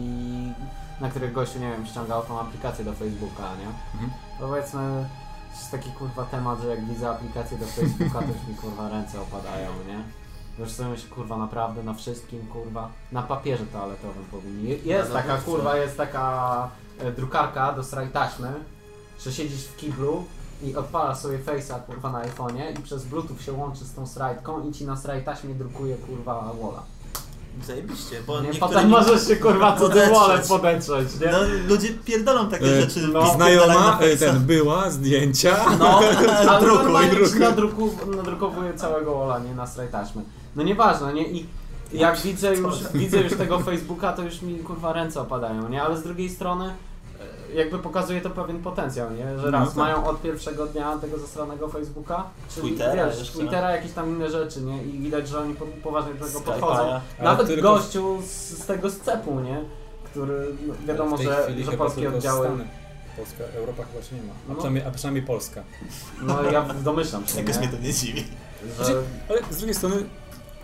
na których gościu, nie wiem, ściągał tą aplikację do Facebooka, nie? Mhm. Powiedzmy, to jest taki kurwa temat, że jak widzę aplikację do Facebooka, to już mi kurwa ręce opadają, nie? Już sobie myślę, kurwa, naprawdę na wszystkim, kurwa, na papierze toaletowym powinni. Je- Jest Na taka, dowódcy. kurwa, jest taka e, drukarka do straj taśmy, że siedzisz w kiblu i odpalasz sobie Face'a, kurwa, na iPhone'ie i przez Bluetooth się łączy z tą strajtką i ci na straj taśmie drukuje, kurwa, wola. Zajebiście, bo Nie, niektóre... potem możesz się, kurwa, co tym Podetrzeć. nie? No, ludzie pierdolą takie E, rzeczy. no. Znajoma, na e, ten, była, zdjęcia. No, ale Drukuj, normalnie drukuj. nadruku, nadrukowuje całego Ola, nie na straj taśmy. No nieważne, nie? I jak widzę już, widzę już tego Facebooka, to już mi kurwa ręce opadają, nie? Ale z drugiej strony jakby pokazuje to pewien potencjał, nie? Że No raz tak. mają od pierwszego dnia tego zastranego Facebooka, czyli Twittera wiesz. Twittera, jakieś tam inne rzeczy, nie? I widać, że oni po, poważnie do tego Skype'a. podchodzą. Nawet tylko- gościu z, z tego scepu, nie? Który no, wiadomo, że, że polskie oddziały. Stany. Polska, Europa chyba się nie ma. A, No. przynajmniej, a przynajmniej Polska. No ja domyślam się. Jakoś nie? mnie to nie dziwi. Że, Ale z drugiej strony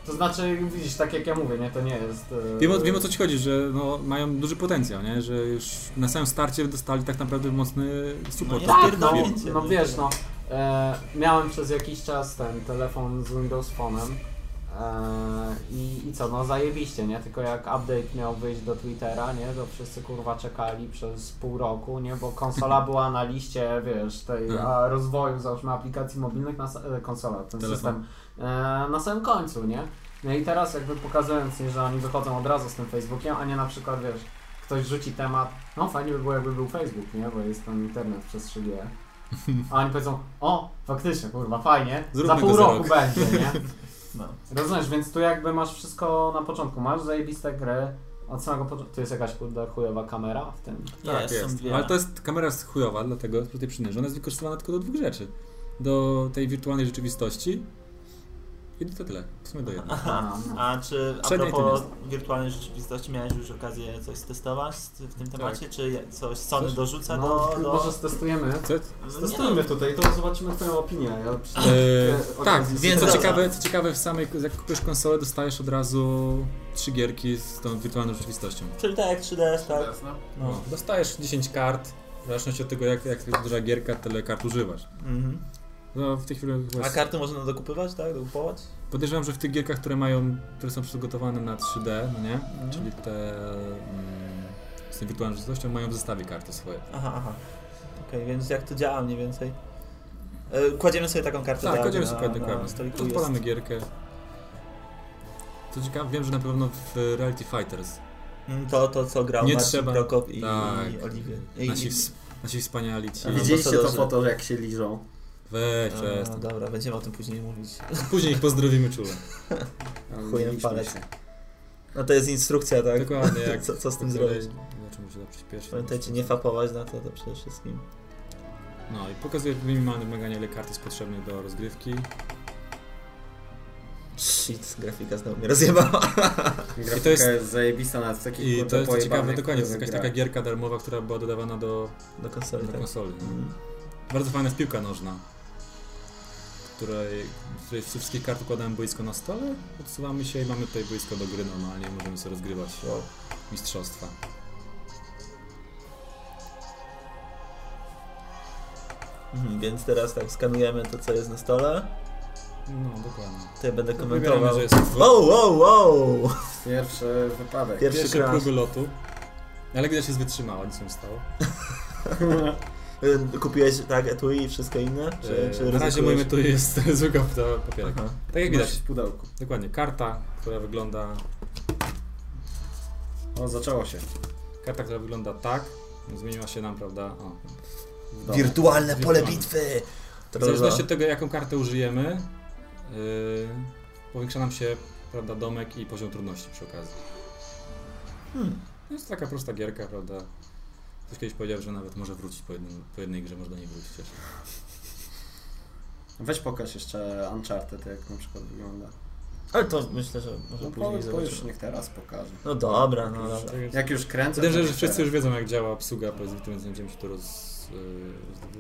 to znaczy, widzisz, tak jak ja mówię, nie, to nie jest. e, wiem o, wiem o co ci chodzi, że no, mają duży potencjał, nie? że już na samym starcie dostali tak naprawdę mocny support. No Tak, no, no no. wiesz, no. E, miałem przez jakiś czas ten telefon z Windows Phone'em Eee, I, I co, no zajebiście, nie? Tylko jak update miał wyjść do Twittera, nie? To wszyscy kurwa czekali przez pół roku, nie? Bo konsola była na liście, wiesz, tej Mhm. a, rozwoju, załóżmy, aplikacji mobilnych, na, e, konsola, ten Telefon. system, e, na samym końcu, nie? No i teraz jakby pokazując, nie, że oni wychodzą od razu z tym Facebookiem, a nie na przykład, wiesz, ktoś rzuci temat, no fajnie by było jakby był Facebook, nie? Bo jest tam internet przez 3G. A oni powiedzą, o, faktycznie, kurwa, fajnie, Zróbmy za pół roku rok. będzie, nie? No. Rozumiesz, więc tu jakby masz wszystko na początku. Masz zajebiste gry od samego początku. Tu jest jakaś kurde chujowa kamera w tym. Jest, są jest. dwie. Ale to jest kamera jest chujowa, dlatego z tej przyczyny, że ona jest wykorzystywana tylko do dwóch rzeczy. Do tej wirtualnej rzeczywistości i to tyle. W sumie do jednej. Aha. A czy a Przedniej propos wirtualnej rzeczywistości miałeś już okazję coś stestować w tym temacie? Czy je- coś Sony Coś? dorzuca No, do... do... może stestujemy. Co? Stestujmy tutaj, to zobaczymy twoją opinię. Ja. Eee, tak, więc co ciekawe, co ciekawe, w samej, jak kupujesz konsolę, dostajesz od razu trzy gierki z tą wirtualną rzeczywistością. Czyli tak jak 3DS, tak? Teraz, no. No. Dostajesz 10 kart, w zależności od tego, jak, jak jest duża gierka, tyle kart używasz. Mhm. No, w tej chwili chyba A karty można dokupywać, tak? Dokupować? Podejrzewam, że w tych gierkach, które mają, które są przygotowane na 3D, no nie? Mhm. Czyli te mm, z tą wirtualną rzeczywistością mają w zestawie karty swoje. Aha, aha. Okej, więc jak to działa mniej więcej? E, Kładziemy sobie taką kartę Tak, kładziemy sobie na dokładnie. stoliku Odpalamy gierkę. Co ciekawe, wiem, że na pewno w Reality Fighters Mm, To, to co grał Nie Marcin trzeba- Prokop i, tak. i Oliwier. I, nasi, wspaniali ci. Widzieliście to foto, jak się liżą? Weź, A, przestań. dobra, będziemy o tym później mówić. Później ich pozdrowimy czule. Chujem palec. się. No to jest instrukcja, tak? Dokładnie, jak co, co z tym zrobić? Zobaczymy, czy da przyspieszyć. Pamiętajcie, nie fapować na to, to przede wszystkim. No i pokazuję minimalne wymagania, ile kart jest potrzebnych do rozgrywki. Shit, grafika znowu mnie rozjebała. Grafika I to jest- jest zajebista w takich I to jest ciekawe, dokładnie, to jest jakaś taka gierka darmowa, która była dodawana do, Do konsoli, do tak? konsoli. nie? Mm. Bardzo fajna jest piłka nożna, której, w której z wszystkich kart układamy boisko na stole, odsuwamy się i mamy tutaj boisko do gry normalnie, możemy sobie rozgrywać Wow. mistrzostwa. Mhm, więc teraz tak, skanujemy to, co jest na stole. No, dokładnie. To ja będę No, komentował. wybieramy, że jest Wow, wow, wow! Pierwszy wypadek. Pierwszy pierwsze crash. próby lotu. Ale widać jest wytrzymała, nic nie stało. Y, Kupiłeś tak etui i wszystko inne? Czy, Eee, czy na razie moim tu jest zwykła papierek. Aha. Tak jak widać, w pudełku. dokładnie, karta, która wygląda O, zaczęło się. Karta, która wygląda tak, zmieniła się nam, prawda? O. W domu. Wirtualne pole Wirtualne. bitwy! W zależności od tego, jaką kartę użyjemy, yy, powiększa nam się, prawda, domek i poziom trudności przy okazji. Hmm. Jest taka prosta gierka, prawda? Ktoś kiedyś powiedział, że nawet może wrócić po, jednym, po jednej grze, można nie wrócić jeszcze. Weź pokaż jeszcze Uncharted, jak na przykład wygląda. Ale to myślę, że może No później po, po już zobaczymy. niech teraz pokaże. No dobra, no Jak już- dobra. Jak już kręcę, Wydaje że wszyscy już wiedzą, jak działa obsługa PSV, więc nie będziemy się tu roz...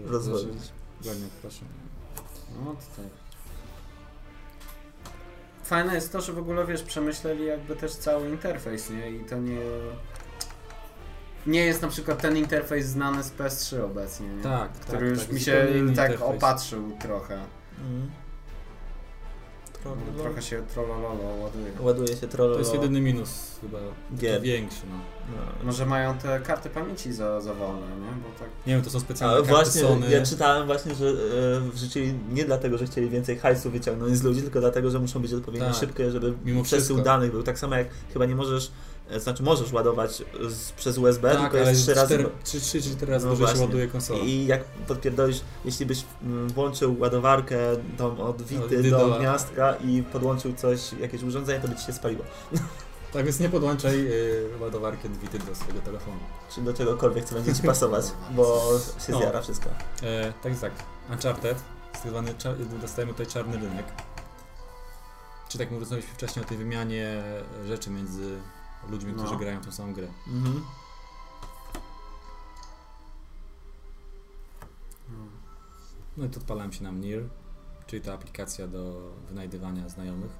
Yy, Rozwodzić. Dokładnie, proszę. No tutaj. Fajne jest to, że w ogóle wiesz, przemyśleli jakby też cały interfejs, nie? I to nie. Nie jest na przykład ten interfejs znany z PS3 obecnie, nie? Tak, Który tak, już tak, mi się tak interfejs. opatrzył trochę. Mm. Troll, No, trochę się trollololo ładuje. Ładuje się troll. To jest jedyny minus chyba, Gier. to większy, no. No. Może mają te karty pamięci za, za wolne, nie? Bo tak. Nie wiem, to są specjalne A karty właśnie, Sony. ja czytałem właśnie, że e, wrzucili nie dlatego, że chcieli więcej hajsu wyciągnąć z ludzi, tylko dlatego, że muszą być odpowiednio Tak. szybkie, żeby Mimo przesył wszystko. danych był. Tak samo jak chyba nie możesz, znaczy możesz ładować z, przez USB, tak, tylko jest trzy razy... 4, 3, 3 czy 4 razy No dłużej się ładuje konsola. I jak podpierdolisz, jeśli byś mm, włączył ładowarkę tą od Wity do gniazdka i podłączył coś, jakieś urządzenie, to by ci się spaliło. Tak więc nie podłączaj y, ładowarki Wity do swojego telefonu. Czy do czegokolwiek, co będzie ci pasować, bo się No. zjara wszystko. E, tak jest tak. Uncharted, zwany, dostajemy tutaj czarny rynek. Czy tak jak rozmawialiśmy wcześniej o tej wymianie rzeczy między ludźmi, No. którzy grają tą samą grę. Mhm. No i tu odpalałem się na Nir, czyli ta aplikacja do wynajdywania znajomych.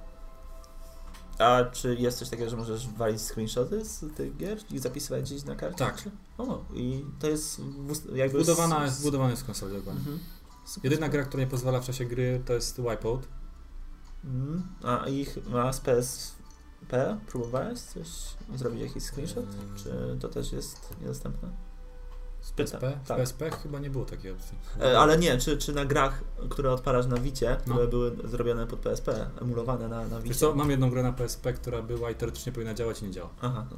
A czy jest coś takiego, że możesz walić screenshoty z tych gier i zapisywać gdzieś na karcie? Tak. Czy? O, i to jest w ust- jakby... Budowana, z- z- budowana jest konsoli dokładnie. Mhm. Jedyna gra, która nie pozwala w czasie gry to jest Wipeout. Mm. A ich ma z PSP? Próbowałeś coś zrobić jakiś screenshot? Czy to też jest niedostępne? PSP? W Tak. PSP chyba nie było takiej opcji. E, ale nie, czy, czy na grach, które odpalasz na Wicie, No. które były zrobione pod PSP, emulowane na, na Wicie? Wiesz co, mam jedną grę na PSP, która była i teoretycznie powinna działać i nie działa. Aha, no.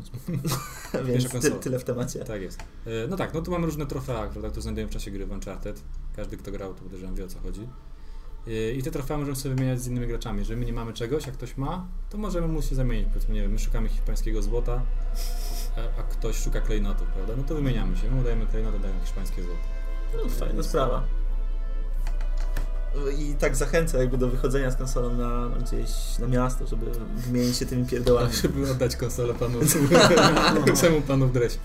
Więc ty, tyle w temacie. Tak jest. E, No tak, no tu mamy różne trofea, które znajdujemy w czasie gry w Uncharted. Każdy, kto grał, to podejrzewam wie o co chodzi. E, I te trofea możemy sobie wymieniać z innymi graczami. Jeżeli my nie mamy czegoś, a ktoś ma, to możemy mu się zamienić. Powiedzmy, nie wiem, my szukamy hiszpańskiego złota, a, a ktoś szuka klejnotów, prawda? No to wymieniamy się. My mu dajemy klejnoty, dajemy hiszpańskie złoto. No, fajna sprawa. I tak zachęca jakby do wychodzenia z konsolą na gdzieś na miasto, żeby wymienić się tymi pierdołami. Żeby oddać konsolę panu, temu panu w dresie.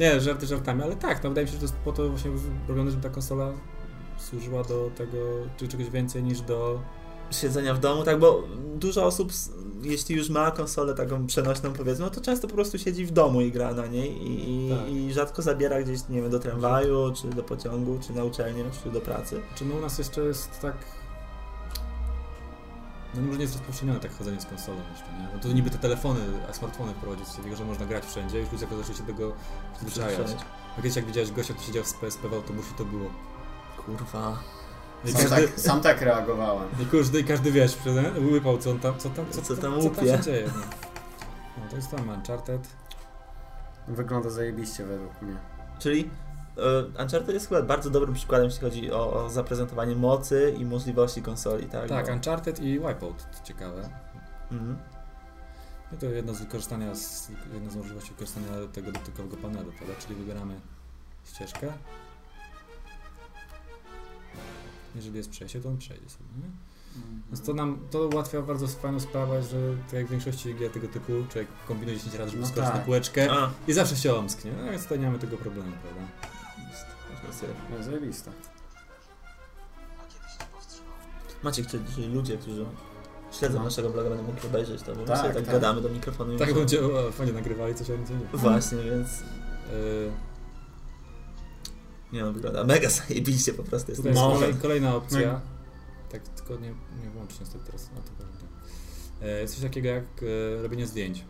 Nie, żarty żartami, ale tak, no wydaje mi się, że to jest po to właśnie robione, żeby ta konsola służyła do tego, czy czegoś więcej niż do... Siedzenia w domu, tak, bo dużo osób, jeśli już ma konsolę taką przenośną powiedzmy, no to często po prostu siedzi w domu i gra na niej i, Tak. i rzadko zabiera gdzieś, nie wiem, do tramwaju, czy do pociągu, czy na uczelnię, czy do pracy. Czy no u nas jeszcze jest tak... No może nie jest rozpowszechnione tak chodzenie z konsolą jeszcze, nie? No to niby te telefony, a smartfony wprowadzić z takiego, że można grać wszędzie, już ludzie jakoś zaczęli się tego przyzwyczajać. A kiedyś jak widziałeś gościa, kto siedział z PSP w autobusie, to było... Kurwa. I Sam każdy, tak, sam tak reagowałem. i każdy, i każdy wiesz, łypał co tam, co tam, co, Co tam co łupie. się dzieje. No. no to jest tam Uncharted. Wygląda zajebiście według mnie. Czyli e, Uncharted jest chyba bardzo dobrym przykładem, jeśli chodzi o, o zaprezentowanie mocy i możliwości konsoli, tak? Tak, Bo- Uncharted i Wipeout, co ciekawe. Mhm. No to jedno z wykorzystania, z, jedna z możliwości wykorzystania tego dotykowego panelu, prawda? Czyli wybieramy ścieżkę. Jeżeli jest przejście, to on przejdzie sobie, nie? Więc to nam, to ułatwia bardzo fajną sprawę, że tak jak w większości gier tego typu, człowiek kombinuje 10 razy, żeby No skoczyć tak. na kółeczkę A, i zawsze się omsknie, no więc tutaj nie mamy tego problemu, prawda? jest. Maciek, czy, czy ludzie, którzy śledzą No. naszego bloga będą mogli obejrzeć to, bo my Tak, sobie tak, tak. gadamy do mikrofonu. i Tak będzie, fajnie nagrywali coś, a nic nie Właśnie, więc Yy, nie no, wygląda mega zajebiście po prostu. Jest jest No. kolej, kolejna opcja. No. Tak, tylko nie, nie włączyć niestety teraz. No, to powiem tak. E, Jest coś takiego jak e, robienie zdjęć.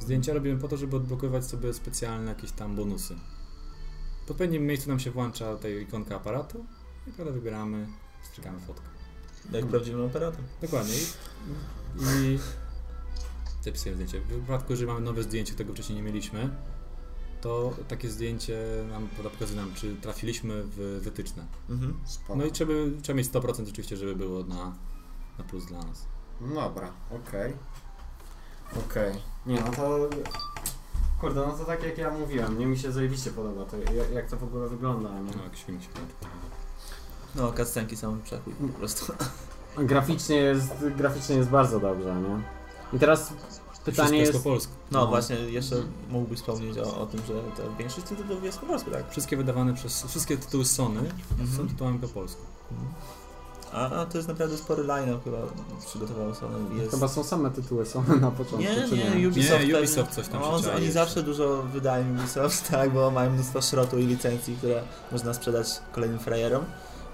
Zdjęcia robimy po to, żeby odblokować sobie specjalne jakieś tam bonusy. W odpowiednim miejscu nam się włącza tej ikonka aparatu i wtedy wybieramy, strykamy fotkę. jak prawdziwym operatorem. Dokładnie. I, i zapisujemy zdjęcie. W wypadku, że mamy nowe zdjęcie, tego wcześniej nie mieliśmy, to takie zdjęcie nam pokazuje nam, czy trafiliśmy w wytyczne. Mhm. No i trzeba, trzeba mieć 100% oczywiście, żeby było na, na plus dla nas. No dobra, okej. Okej. Nie no to... Kurde, no to tak jak ja mówiłem, mnie mi się zajebiście podoba to, jak, jak to w ogóle wygląda, nie? No, jak film się. No, cutscenki są przechód po prostu. Graficznie jest, graficznie jest bardzo dobrze, nie? I teraz pytanie jest jest... po polsku. No, No. właśnie, jeszcze mógłbyś wspomnieć o, o tym, że to większość tytułów jest po polsku, tak? Wszystkie wydawane przez, wszystkie tytuły Sony są Mhm. tytułami po polsku. A, a to jest naprawdę spory line chyba przygotował Sony. Jest... Chyba są same tytuły są na początku, Nie, czy nie, nie? Ubisoft, Nie, Ubisoft coś tam się no, Oni zawsze dużo wydają Ubisoft, tak, bo mają mnóstwo szrotu i licencji, które można sprzedać kolejnym frajerom.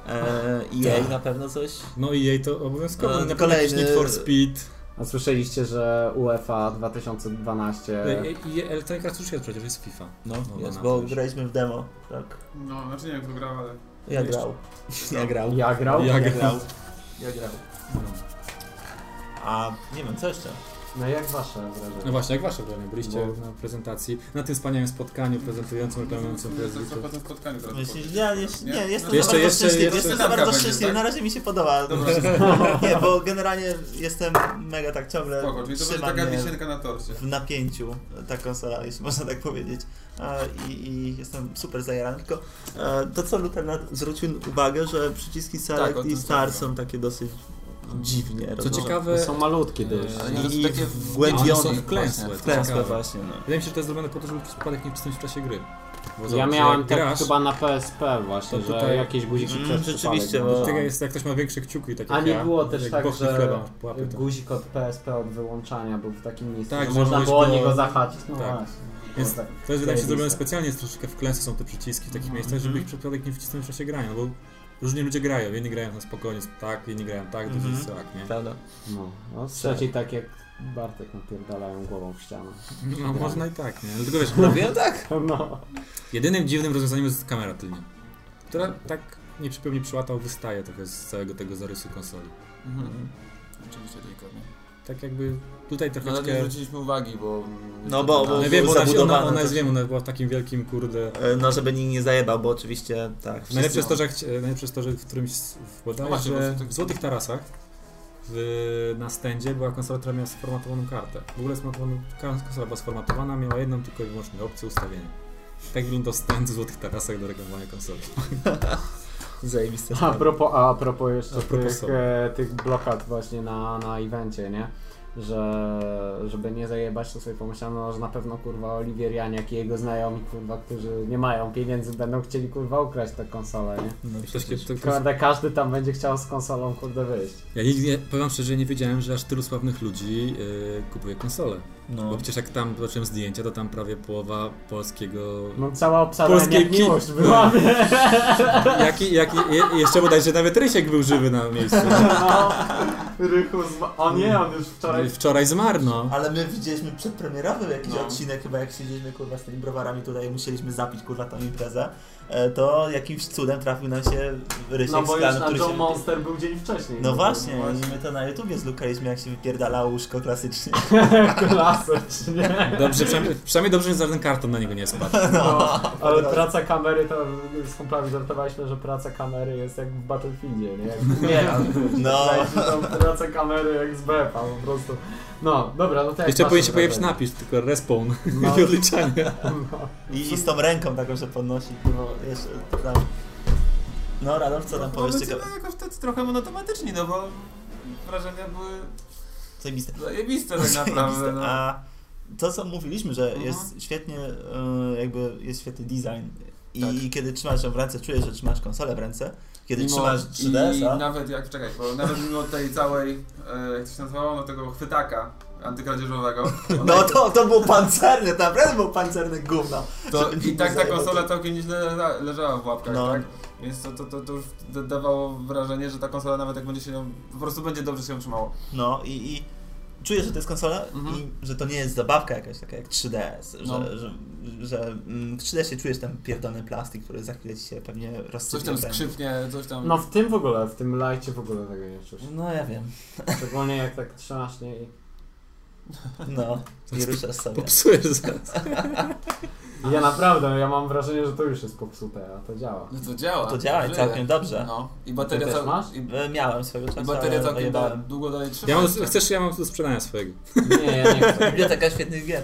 E, EA Tak. na pewno coś. No i jej to obowiązkowo. No, pewno kolejny- Need for Speed. A słyszeliście, że UEFA 2012... I, i Electronic Arts już jest przecież, jest FIFA. No, No, jest, na bo graliśmy w demo, tak. No, znaczy nie wiem kto grał, ale... Ja grał. Ja grał. Ja grał? Ja Ja grał. grał. Ja grał. A nie wiem, co jeszcze? No jak wasze wrażenie? No właśnie, jak wasze wrażenie? Byliście Bo- na prezentacji, na tym wspaniałym spotkaniu prezentującym, reklamującym prezentację. po tym spotkaniu teraz Myślisz, powiedzieć. ja jeszcze, nie, Nie? jestem No Jeszcze- za bardzo jeszcze- szczęśliwy. jeszcze- Jestem za bardzo szczęśliwy. tak? Na razie mi się podoba. Dobra. Nie, bo generalnie jestem mega tak ciągle Spoko, czyli to będzie taka wisienka na torcie. w napięciu ta konsola, jeśli można tak powiedzieć. E, I, i jestem super zajarany. Tylko e, to, co Luther na- zwrócił uwagę, że przyciski Tak, Select tym i Start słyszałem. są takie dosyć dziwnie Co ciekawe, Są malutkie dość. I, i takie wgłębione. One są wklęsłe, właśnie, Wklęsłe no. Wydaje mi się, że to jest zrobione po to, żeby przypadek nie wcisnąć w czasie gry. Bo Ja miałem tak grasz, chyba na PSP właśnie, to że tutaj- jakieś guziki Mm, rzeczywiście, bo-. Tego jest, jak ktoś ma większe kciuki, takie A jak nie ja, było też tak, że chleba guzik od PSP od wyłączania był w takim miejscu, Tak, że że można było o go- niego zahaczyć. No tak. właśnie. Więc tak. To jest wydaje mi się zrobione specjalnie, jest troszeczkę wklęsy są te przyciski w takich Mhm. miejscach, żeby ich przypadek nie wcisnąć w czasie grania, no bo różni ludzie grają. Jedni grają na spokojnie, tak, inni grają tak, Mhm. tak, nie? Prawda? No, no trzeci tak jak Bartek napierdalają głową w ścianę. No można i tak, nie? Dlatego wiesz, No wiem tak. No. jedynym dziwnym rozwiązaniem jest kamera tylnia, która tak nie przypełni przyłatał, wystaje trochę z całego tego zarysu konsoli. Mhm. Oczywiście delikatnie. Tak jakby tutaj No ale nie troszeczkę... zwróciliśmy uwagi, bo... No bo- bo- No wiem, bo ona, ona, ona jest, wiem, ona była w takim wielkim, kurde... E, No, żeby nikt nie zajebał, bo oczywiście tak. wszyscy- Najlepsze jest to, że, najlepsze jest to, że w którymś w No właśnie, bodajże bo to- w Złotych Tarasach w, na stędzie była konsola, która miała sformatowaną kartę. W ogóle konsola była sformatowana, miała jedną tylko i wyłącznie opcję ustawienia. Tak wyglądał stęd w Złotych Tarasach do reklamowania konsoli. Zajebiste A propos, a propos jeszcze A propos tych, e, tych blokad właśnie na, na evencie, nie? Że żeby nie zajebać, to sobie pomyślałem, no, że na pewno kurwa Oliwier Janiak i jego znajomi kurwa, którzy nie mają pieniędzy, będą chcieli kurwa ukraść tę konsolę, nie? No, przecież. to, to, to, Kurde, każdy tam będzie chciał z konsolą kurde wyjść. ja nie, nie, powiem szczerze, nie wiedziałem, że aż tylu sławnych ludzi yy, kupuje konsolę. No. Bo przecież jak tam zobaczyłem zdjęcia, to tam prawie połowa polskiego... No cała obsada Polskiej jak ki- miłość była, nie? Jaki, jaki, je, jeszcze bodajże nawet Rysiek był żywy na miejscu. No, Rychu, zma- o nie, on już wczoraj... Wczoraj zmarł, no. Ale my widzieliśmy przedpremierowy jakiś No. odcinek, chyba jak siedzieliśmy kurwa z tymi browarami tutaj, musieliśmy zapić kurwa tą imprezę, to jakimś cudem trafił nam się Rysiek No bo już Skalny, na który Joe się... Monster był dzień wcześniej. No właśnie, no i my to na YouTubie zlukaliśmy jak się wypierdala łóżko klasycznie. Klasycznie. Dobrze, przynajmniej, przynajmniej dobrze, że żaden karton na niego nie spadł. No, ale praca kamery, to z kumplami żartowaliśmy, że praca kamery jest jak w Battlefieldzie, nie? Jak zbiera. No. Tą pracę kamery jak z BF-a po prostu. No, dobra, no to jak Jeszcze powinien się pojawić wrażenie? napis, tylko respawn No. i odliczanie. No. I, I z tą ręką taką, że podnosi, kurwa, jeszcze tam. No Radolf, co tam No, powiesz ciekawe? jakoś wtedy trochę monotematyczni, no bo wrażenia były Zajebiste. zajebiste tak naprawdę. Zajebiste. No. A to co mówiliśmy, że Mhm. jest świetnie, e, jakby jest świetny design i Tak. kiedy trzymasz ją w ręce, czujesz, że trzymasz konsolę w ręce. Kiedy Mimo- trzymasz 3DS, I a? nawet jak, czekaj, bo nawet mimo tej całej, e, jak to się nazywało, no tego chwytaka antykradzieżowego, No to, to było pancerne, to naprawdę było pancerne gówno. to i tak ta konsola całkiem nieźle le- leżała w łapkach, No. tak? Więc to, to, to, to już da- dawało wrażenie, że ta konsola nawet jak będzie się ją, po prostu będzie dobrze się trzymało. No i, i czujesz, że to jest konsola Mhm. i że to nie jest zabawka jakaś taka jak 3DS, No. że, że, że mm, w 3DS czujesz ten pierdolony plastik, który za chwilę ci się pewnie rozsypie. Coś tam skrzypnie, coś tam... no w tym w ogóle, w tym lajcie w ogóle tego nie czuć. No ja wiem. Szczególnie jak tak trzymasz nie i... No, i ruszasz sobie. Popsujesz zaraz. Ja naprawdę, ja mam wrażenie, że to już jest popsute, a to działa. No to działa. To działa i żyje. całkiem dobrze. No. I bateria Ty też cał- masz? I, E, Miałem swego czasu, i bateria całkiem da, długo dalej trzyma. Ja mam, chcesz, ja mam do sprzedania swojego. Nie, ja nie chcę. Biblioteka świetnych gier.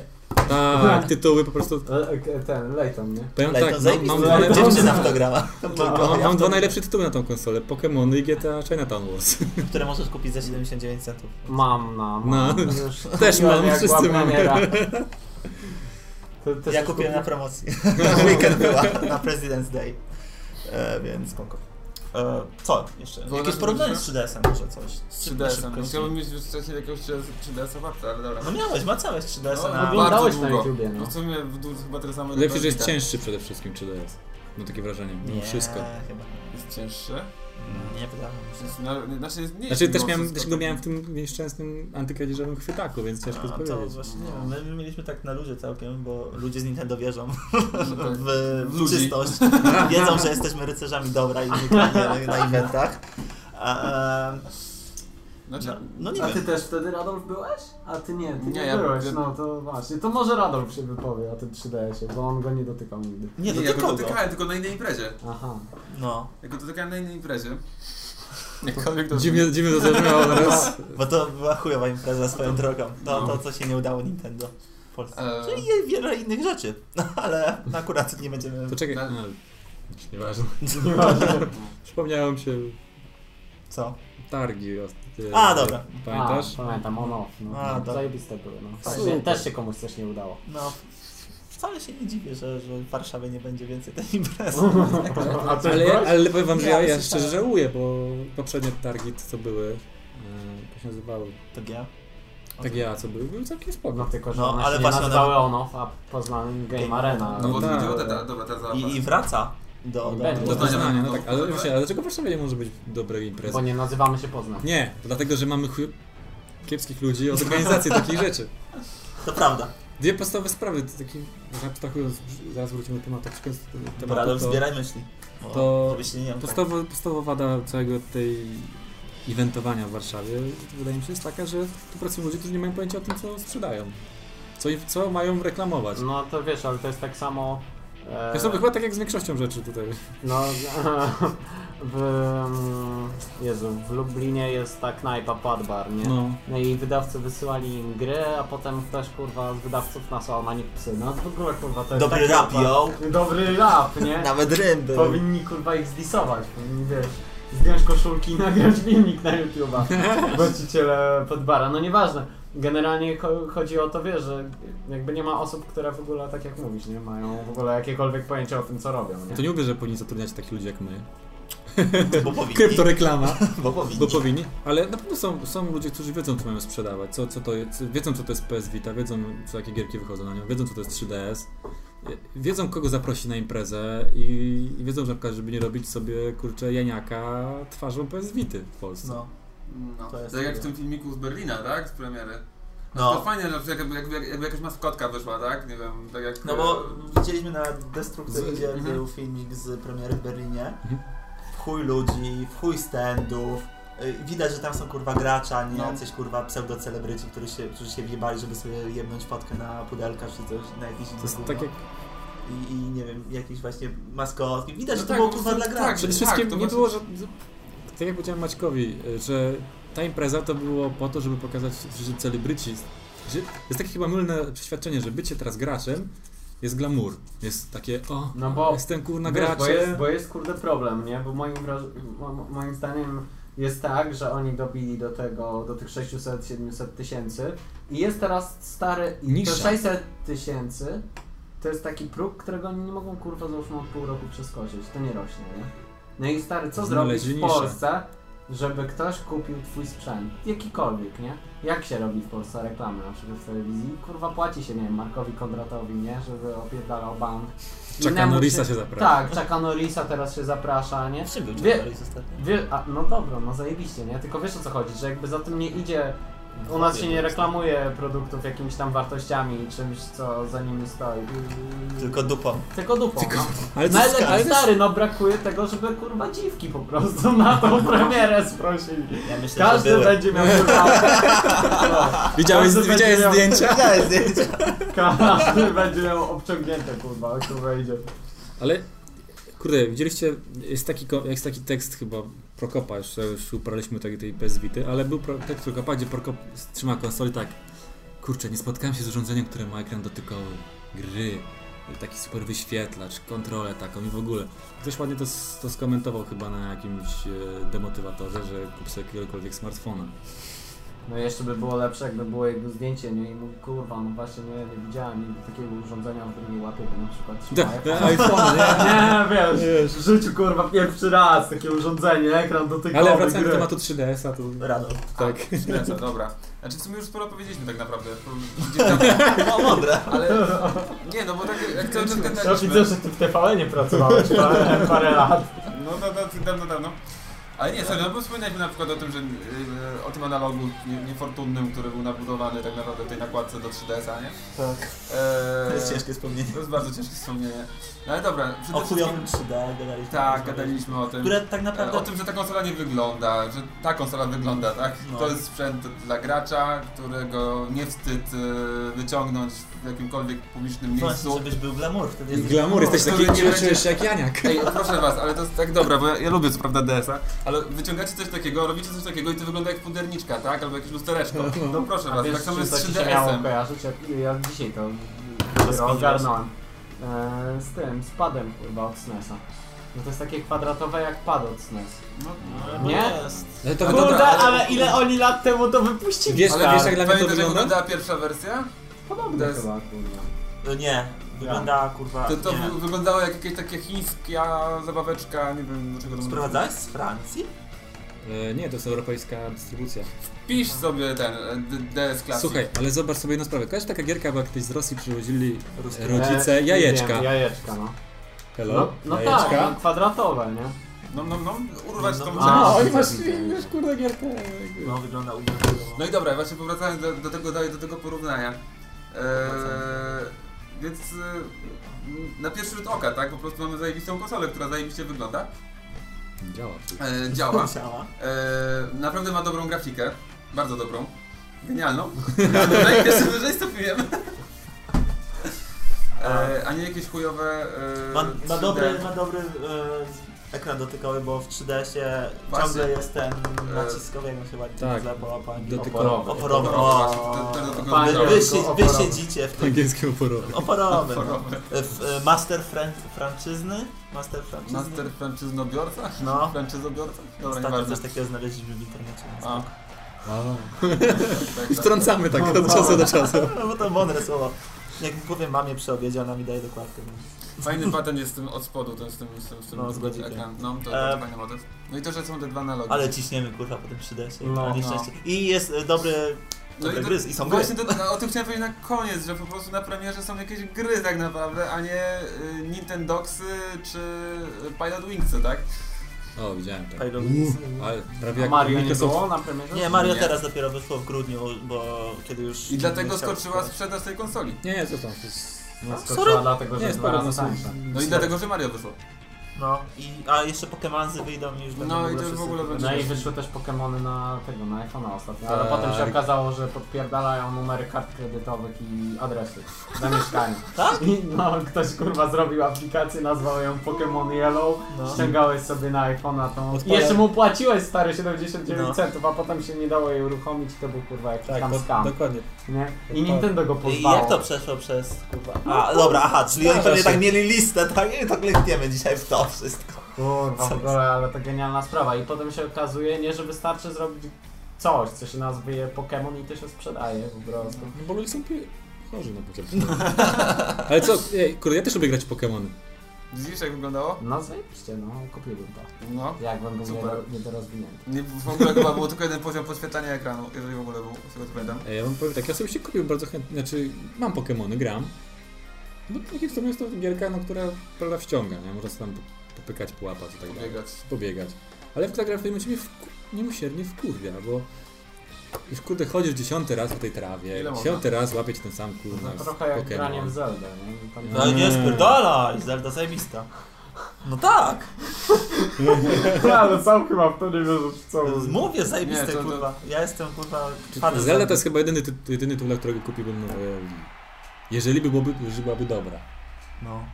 Tak, tytuły po prostu... E, e, Ten, Layton, nie? Powiem tak, to mam, mam, dwa, Lej- najlepsze- Dziewczyna w to grała. mam, mam dwa najlepsze tytuły na tą konsolę. Pokémony i GTA Chinatown Wars. Które możesz kupić za 79 centów. Mam, no. No. mam. Już Też mam, wszyscy mamy. To też Ja kupiłem na promocji. Weekend była na President's Day. E, więc spoko. E, co jeszcze? Jakieś na porównanie z tym 3DS-em może coś? Z Na 3DS-em. szybkości. Chciałbym mieć wcześniej jakiegoś 3DS-a warto, ale dobra. No miałeś, macałeś 3DS-a No, na... oglądałeś bardzo na długo. YouTubie, no. No w sumie w chyba tyle samo. Lepszy, że jest Brazylka. cięższy przede wszystkim 3DS. Mam takie wrażenie. Mimo Nie, wszystko. chyba. Jest cięższy. Nie wydaje mi się. Na, znaczy mniejszy. Znaczy też miałem, też go miałem w tym nieszczęsnym antykradzieżowym chwytaku, więc ciężko A, to powiedzieć. właśnie nie wiem, my mieliśmy tak na ludzie całkiem, bo ludzie z Nintendo wierzą tak. w, w czystość. Wiedzą, że jesteśmy rycerzami dobra i nie kradniemy na eventach. A, Znaczy, no, no nie A wiem. ty też wtedy Radolf byłeś? A ty nie, ty nie, Nie, ja byłeś, no to właśnie. To może Radolf się wypowie o tym 3DS-ie, bo on go nie dotykał nigdy. Nie, nie, ja go dotykał go. dotykałem tylko na innej imprezie. Aha. No, Ja go dotykałem na innej imprezie. Jakkolwiek to Dziwnie, dziwnie to zabrzmiało teraz. bo to była chujowa impreza swoją drogą. To, to co się nie udało Nintendo w Polsce. Eee. Czyli wiele innych rzeczy, no, ale akurat nie będziemy... To czekaj, Na- no, nieważne. Nieważne. Przypomniałem się Co? targi. E, A, dobra. Pamiętasz? A, pamiętam, on off. No. A, no, dobra. Zajebiste były, no. Super. Też, się komuś coś nie udało. No, wcale się nie dziwię, że, że w Warszawie nie będzie więcej tej imprezy. Ale, ale powiem wam, że ja, ja szczerze żałuję, bo poprzednie targi, co były, e, jak się nazywały, To ja? PGA, co były, były całkiem spoko. No tylko, że No, one ale się właśnie nie nazywały on off, a Poznań Game Game Arena. No bo tak. te, te, dobra, te I, I wraca. Do, do, Będzie. Do Poznania. No tak, ale No, właśnie, ale dlaczego w Warszawie nie może być dobrej imprezy? Bo nie nazywamy się Poznań. Nie, dlatego, że mamy chuj... kiepskich ludzi od organizacji takich rzeczy. To prawda. Dwie podstawowe sprawy, to taki, abstrahując, zaraz wrócimy do tematu, Dobra, tematu, to zbieraj myśli. To- jąkał. podstawowa, podstawowa wada całego tej eventowania w Warszawie, wydaje mi się, jest taka, że tu pracują ludzie, którzy nie mają pojęcia o tym, co sprzedają. Co, co mają reklamować. No to wiesz, ale to jest tak samo... E, Jest to chyba tak jak z większością rzeczy tutaj. No, w, mm, Jezu, w Lublinie jest ta knajpa Padbar, nie? No. No i wydawcy wysyłali im gry, a potem ktoś kurwa z wydawców nasłał na nich psy. No w ogóle kurwa to jest Dobry takie, rap, yo. Dobry rap, nie? Nawet rym był. Powinni kurwa ich zdisować, powinni wiesz, zdjąć koszulki i nagrać filmik na YouTube'a. Właściciele Padbara, no nieważne. Generalnie cho- chodzi o to, wiesz, że jakby nie ma osób, które w ogóle, tak jak mówisz, nie mają w ogóle jakiekolwiek pojęcia o tym, co robią, nie? To nie mówię, że powinni zatrudniać takich ludzi jak my. Bo powinni. Kryptoreklama. Bo powinni. Bo powinni, ale na pewno są, są ludzie, którzy wiedzą, co mają sprzedawać, co, co to jest, wiedzą, co to jest PS Vita, wiedzą, co, jakie gierki wychodzą na nią, wiedzą, co to jest 3DS, wiedzą, kogo zaprosi na imprezę i, wiedzą, że na przykład, żeby nie robić sobie, kurczę, janiaka twarzą PS Vity w Polsce. No. No. To jest tak jak w tym filmiku z Berlina, tak? Z premiery. No. To No. fajnie, że jakby, jakby, jakby jakaś maskotka wyszła, tak? Nie wiem, tak jak... No bo widzieliśmy na Destrukcji, Z- gdzie mhm. był filmik z premiery w Berlinie. Mhm. W chuj ludzi, w chuj standów. Y, Widać, że tam są kurwa gracze, a nie No. jacyś kurwa pseudo-celebryci, którzy się, którzy się wjebali, żeby sobie jebnąć fotkę na pudelka czy coś, na jakiś To inny jest gówno. tak jak, I, I nie wiem, jakieś właśnie maskotki. Widać, No że to tak, było to kurwa są- dla tak, graczy. przede Tak, wszystkim to nie właśnie- było, że, tak jak powiedziałem Maćkowi, że ta impreza to było po to, żeby pokazać, że celebryci, że jest takie chyba mylne przeświadczenie, że bycie teraz graczem jest glamour, jest takie, o, No bo- jestem kurna Wiesz, bo graczem. jest, bo jest kurde problem, nie? Bo moim, moim zdaniem jest tak, że oni dobili do tego, do tych 600-700 tysięcy i jest teraz stary i to Nisza. 600 tysięcy to jest taki próg, którego oni nie mogą kurwa załóżmy od pół roku przeskoczyć, to nie rośnie, nie? No i stary, co zrobić w. Polsce, żeby ktoś kupił twój sprzęt, jakikolwiek, nie? Jak się robi w Polsce reklamy na przykład w telewizji? Kurwa płaci się, nie wiem, Markowi Kondratowi, nie? Żeby opierdalał bank. Innemu Norrisa się zaprasza. Tak, Chucka Norrisa teraz się zaprasza, nie? W czym był Wie- Chuck Norris ostatnio? Wie, a, no dobra, no zajebiście, nie? Tylko wiesz o co chodzi, że jakby za tym nie idzie, u nas się nie reklamuje produktów jakimiś tam wartościami, czymś co za nimi stoi. Tylko dupą. Tylko dupą, no. Ale No to ale jest, ale to jest, stary, no brakuje tego, żeby kurwa dziwki po prostu na tą premierę sprosili. Ja myślę, Każdy będzie miał kurwa... No, widziałeś, każdy widziałeś miał- zdjęcia? Widziałeś zdjęcia? Każdy będzie miał obciągnięte kurwa, jak to wejdzie. Ale kurde, widzieliście, jest taki, jest taki tekst chyba Prokopa, już, już upraliśmy tej, tej PS ale był pro, tekst Prokopa, gdzie Prokop trzyma konsolę tak, kurczę, nie spotkałem się z urządzeniem, które ma ekran dotykowy, gry, taki super wyświetlacz, kontrolę taką i w ogóle. Ktoś ładnie to, to skomentował chyba na jakimś e, demotywatorze, że kup sobie jakiegokolwiek smartfona. No i jeszcze by było lepsze, jakby było jego zdjęcie, nie? I mówi, kurwa, no właśnie nie, nie widziałem nigdy takiego urządzenia, w którym nie łapie, bo na przykład trzyma da, iPhone, nie? Nie, wiesz, w życiu kurwa pierwszy raz takie urządzenie, ekran dotykowy, Ale wracając do tematu 3DS-a, to Rano. tak. Lecę, dobra. Znaczy w sumie już sporo powiedzieliśmy tak naprawdę. Tam, No mądre. ale nie, no bo tak jak cały czas Ja gadaliśmy. widzę, że ty w TVN nie pracowałeś parę, parę lat. No, no, no, dawno, dawno. Ale nie, serio, no bo wspominaliśmy na przykład o tym, że yy, o tym analogu nie- niefortunnym, który był nabudowany tak naprawdę w tej nakładce do 3DS-a, nie? Tak. Eee, To jest ciężkie wspomnienie. To jest bardzo ciężkie wspomnienie. No ale dobra, przede O chujowym 3D gadaliśmy. Tak, gadaliśmy o tym. Które tak naprawdę... O tym, że ta konsola nie wygląda, że ta konsola wygląda, tak? No. To jest sprzęt dla gracza, którego nie wstyd e, wyciągnąć w jakimkolwiek publicznym Właśnie, miejscu. żebyś był glamour. Wtedy jesteś Glamour, jesteś taki, nie czujesz jak Janiak. Ej, proszę was, ale to jest tak dobra, bo ja, ja lubię co prawda DS-a, ale wyciągacie coś takiego, robicie coś takiego i to wygląda jak puderniczka, tak? Albo jakieś lustereczko. No proszę A was, wiesz, tak samo jest z ci się miało 3DS-em. kojarzyć, jak ja dzisiaj to Rozkminiłeś? ogarnąłem. E, z tym, z padem chyba od SNES-a. No to jest takie kwadratowe jak pad od SNES. No, No, Nie? Jest. Ale to No Kurde, dobra, ale- ale ile oni lat temu to wypuścili? Wiesz, ale wiesz jak dla mnie to pamiętasz jak wygląda? wyglądała pierwsza wersja? Podobne To jest- chyba, kurwa. No nie. Wygląda kurwa... To, to nie. wy- wyglądało jak jakaś taka chińska zabaweczka, nie wiem do czego to Sprowadzałeś z Francji? E, nie, to jest europejska dystrybucja. Pisz sobie ten e, DS Classic. Słuchaj, ale zobacz sobie jedną sprawę. Kojarzysz taka gierka, była kiedyś z Rosji przywozili Ruskie. rodzice E, jajeczka. Wiem, jajeczka, no. Hello? No, no tak, Jajeczka? no, kwadratowe, nie? No, no, no, urwać No, tą no. A, oni widzę, masz, widzę, widzę. już kurde gierkę. No, wygląda ubiegłego. No i dobra, właśnie powracając do, do, tego, do, do tego porównania. Eee, więc e, na pierwszy rzut oka, tak? Po prostu mamy zajebistą konsolę, która zajebiście wygląda. Działa. E, działa. Działa. E, naprawdę ma dobrą grafikę. Bardzo dobrą. Genialną. Jeszcze wyżej stopiłem. E, a nie jakieś chujowe. E, Ma, ma 3D. dobry, ma dobry ekran dotykowy, bo w 3DS-ie Właśnie. ciągle jest ten naciskowy, jak ładnie Tak. nazywa po po angielsku. Oporowy. Wy, siedzicie w tym. Angielski oporowy. Oporowy. no. W, e, Master fran franczyzny? Master franczyzny? Master franczyznobiorca? No. Franczyzobiorca? Dobra, Ostatnio coś takiego znaleźliśmy w internecie. więc A, tak. I tak. wtrącamy tak od czasu do czasu. No bo to mądre słowo. Jak powiem mamie przy obiedzie, ona mi daje dokładkę. Fajny patent jest z tym od spodu, ten z tym, z tym, z tym No, z godzikiem. ekran. No, to E, bardzo fajny motyw. No i to, że są te dwa analogi. Ale ciśniemy kurwa po tym 3DS. No, No, no. I jest e, dobry, No dobre i to- gry i są gry. Właśnie to, no, o tym chciałem powiedzieć na koniec, że po prostu na premierze są jakieś gry tak naprawdę, a nie y, Nintendoxy czy Pilot Wingsy, tak? O, widziałem tak. Pilot Uuu, Wings. Ale prawie A jak Mario nie było na premierze? Nie, Mario Nie. teraz dopiero wyszło w grudniu, bo kiedy już... I dlatego skoczyła sprzedaż tej konsoli. Nie, nie, co tam. to jest- Sorry. skoczyła dlatego, że Nie, jest na. No i dlatego, że Mario wyszło. No, i, a jeszcze Pokemonzy wyjdą i już będą No w i ogóle to już w ogóle będzie- No i wyszły też Pokemony na tego, na iPhone'a ostatnio, ale Tak. potem się okazało, że podpierdalają numery kart kredytowych i adresy na mieszkaniu. Tak? I no, ktoś kurwa zrobił aplikację, nazwał ją Pokémon Yellow, No. ściągałeś sobie na iPhone'a tą... Odpala- I jeszcze mu płaciłeś stary 79 No. centów, a potem się nie dało jej uruchomić i to był kurwa jakiś Tak, tam to, scam, dokładnie. nie? I Nintendo go I pozwało. jak to przeszło przez... Kurwa. A, dobra, aha, czyli oni pewnie tak mieli listę, tak? I to klikniemy dzisiaj w to wszystko. Kurwa, w ogóle, ale to genialna sprawa. I potem się okazuje, nie, że wystarczy zrobić coś, co się nazwie Pokémon i to się sprzedaje po prostu. No bo ludzie są pie... chorzy na Pokémon. Ale co, ej, kurde, ja też lubię grać w Pokémony. Widzisz jak wyglądało? No zajebiście, no kupiłbym to. No. Jakbym był Super. niedoro- niedorozwinięty. Nie, w ogóle chyba było tylko jeden poziom podświetlania ekranu, jeżeli w ogóle był, z tego co pamiętam. Ej, ja wam powiem tak, ja sobie się kupiłem bardzo chętnie, znaczy mam Pokémony, gram. No takie w sumie jest to gierka, no, która prawda wciąga, nie? Można tam popykać, połapać i tak dalej. Pobiegać. Pobiegać. Ale w gra w momencie mnie wku... niemiłosiernie wkurwia, bo już kurde chodzisz dziesiąty raz po tej trawie, dziesiąty raz łapieć ten sam No, kurwa trochę jak Pokémon. granie w Zelda, nie? Tam No i nie spierdalaj, Zelda zajebista. No tak, ale sam chyba w to nie wierzysz w co mówię zajebiste, Nie, to- to- kurwa. Ja jestem, kurwa, fanem Zelda to jest chyba jedyny, ty, jedyny tytuł, dla którego kupiłbym nowe Wii. Jeżeli by byłoby, jeżeli byłaby dobra. No.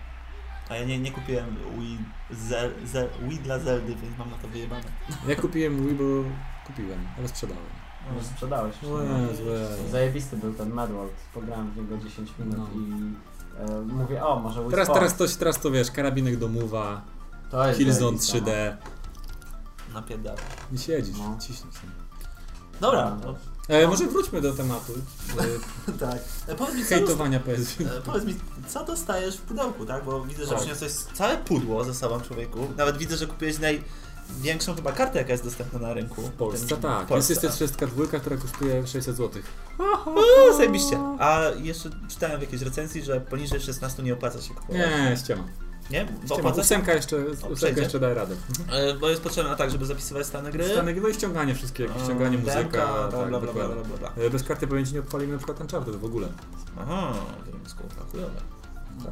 A ja nie, nie kupiłem Wii, Zel, Zel, Wii dla Zeldy, więc mam na to wyjebane. Ja kupiłem Wii, bo kupiłem, ale sprzedałem. Już sprzedałeś. O Jezu, Jezu. Zajebisty był ten Medworld. Pograłem w niego 10 minut No. i e, mówię, o może Wii Teraz, teraz, to, teraz to wiesz, karabinek do jest Killzone zajebiste, 3D. Napierdala. I siedzisz, No. ciśniesz. Dobra, No. No, E, może wróćmy do tematu. tak. E, powiedz mi, E, co, hejtowania PS. e, powiedz mi, co dostajesz w pudełku, tak? Bo widzę, że Tak. przyniosłeś całe pudło ze sobą, człowieku. Nawet widzę, że kupiłeś największą chyba kartę, jaka jest dostępna na rynku. W Polsce Tym- tak. W Polsce. Jest jeszcze 32, która kosztuje 600 zł. Zajebiście. A jeszcze czytałem w jakiejś recenzji, że poniżej 16 nie opłaca się kupować. Nie, ściema. Nie? Bo opłaca? Ósemka jeszcze, ósemka jeszcze daje radę. E, Bo jest potrzebna tak, żeby zapisywać stany gry. Stany gry, no i ściąganie wszystkiego, ściąganie muzyka, Demka, bla, tak, bla, bla, bla, bla, bla. E, Bez karty pamięci nie odpalimy na przykład Uncharted w ogóle. Aha, to jest chujowe.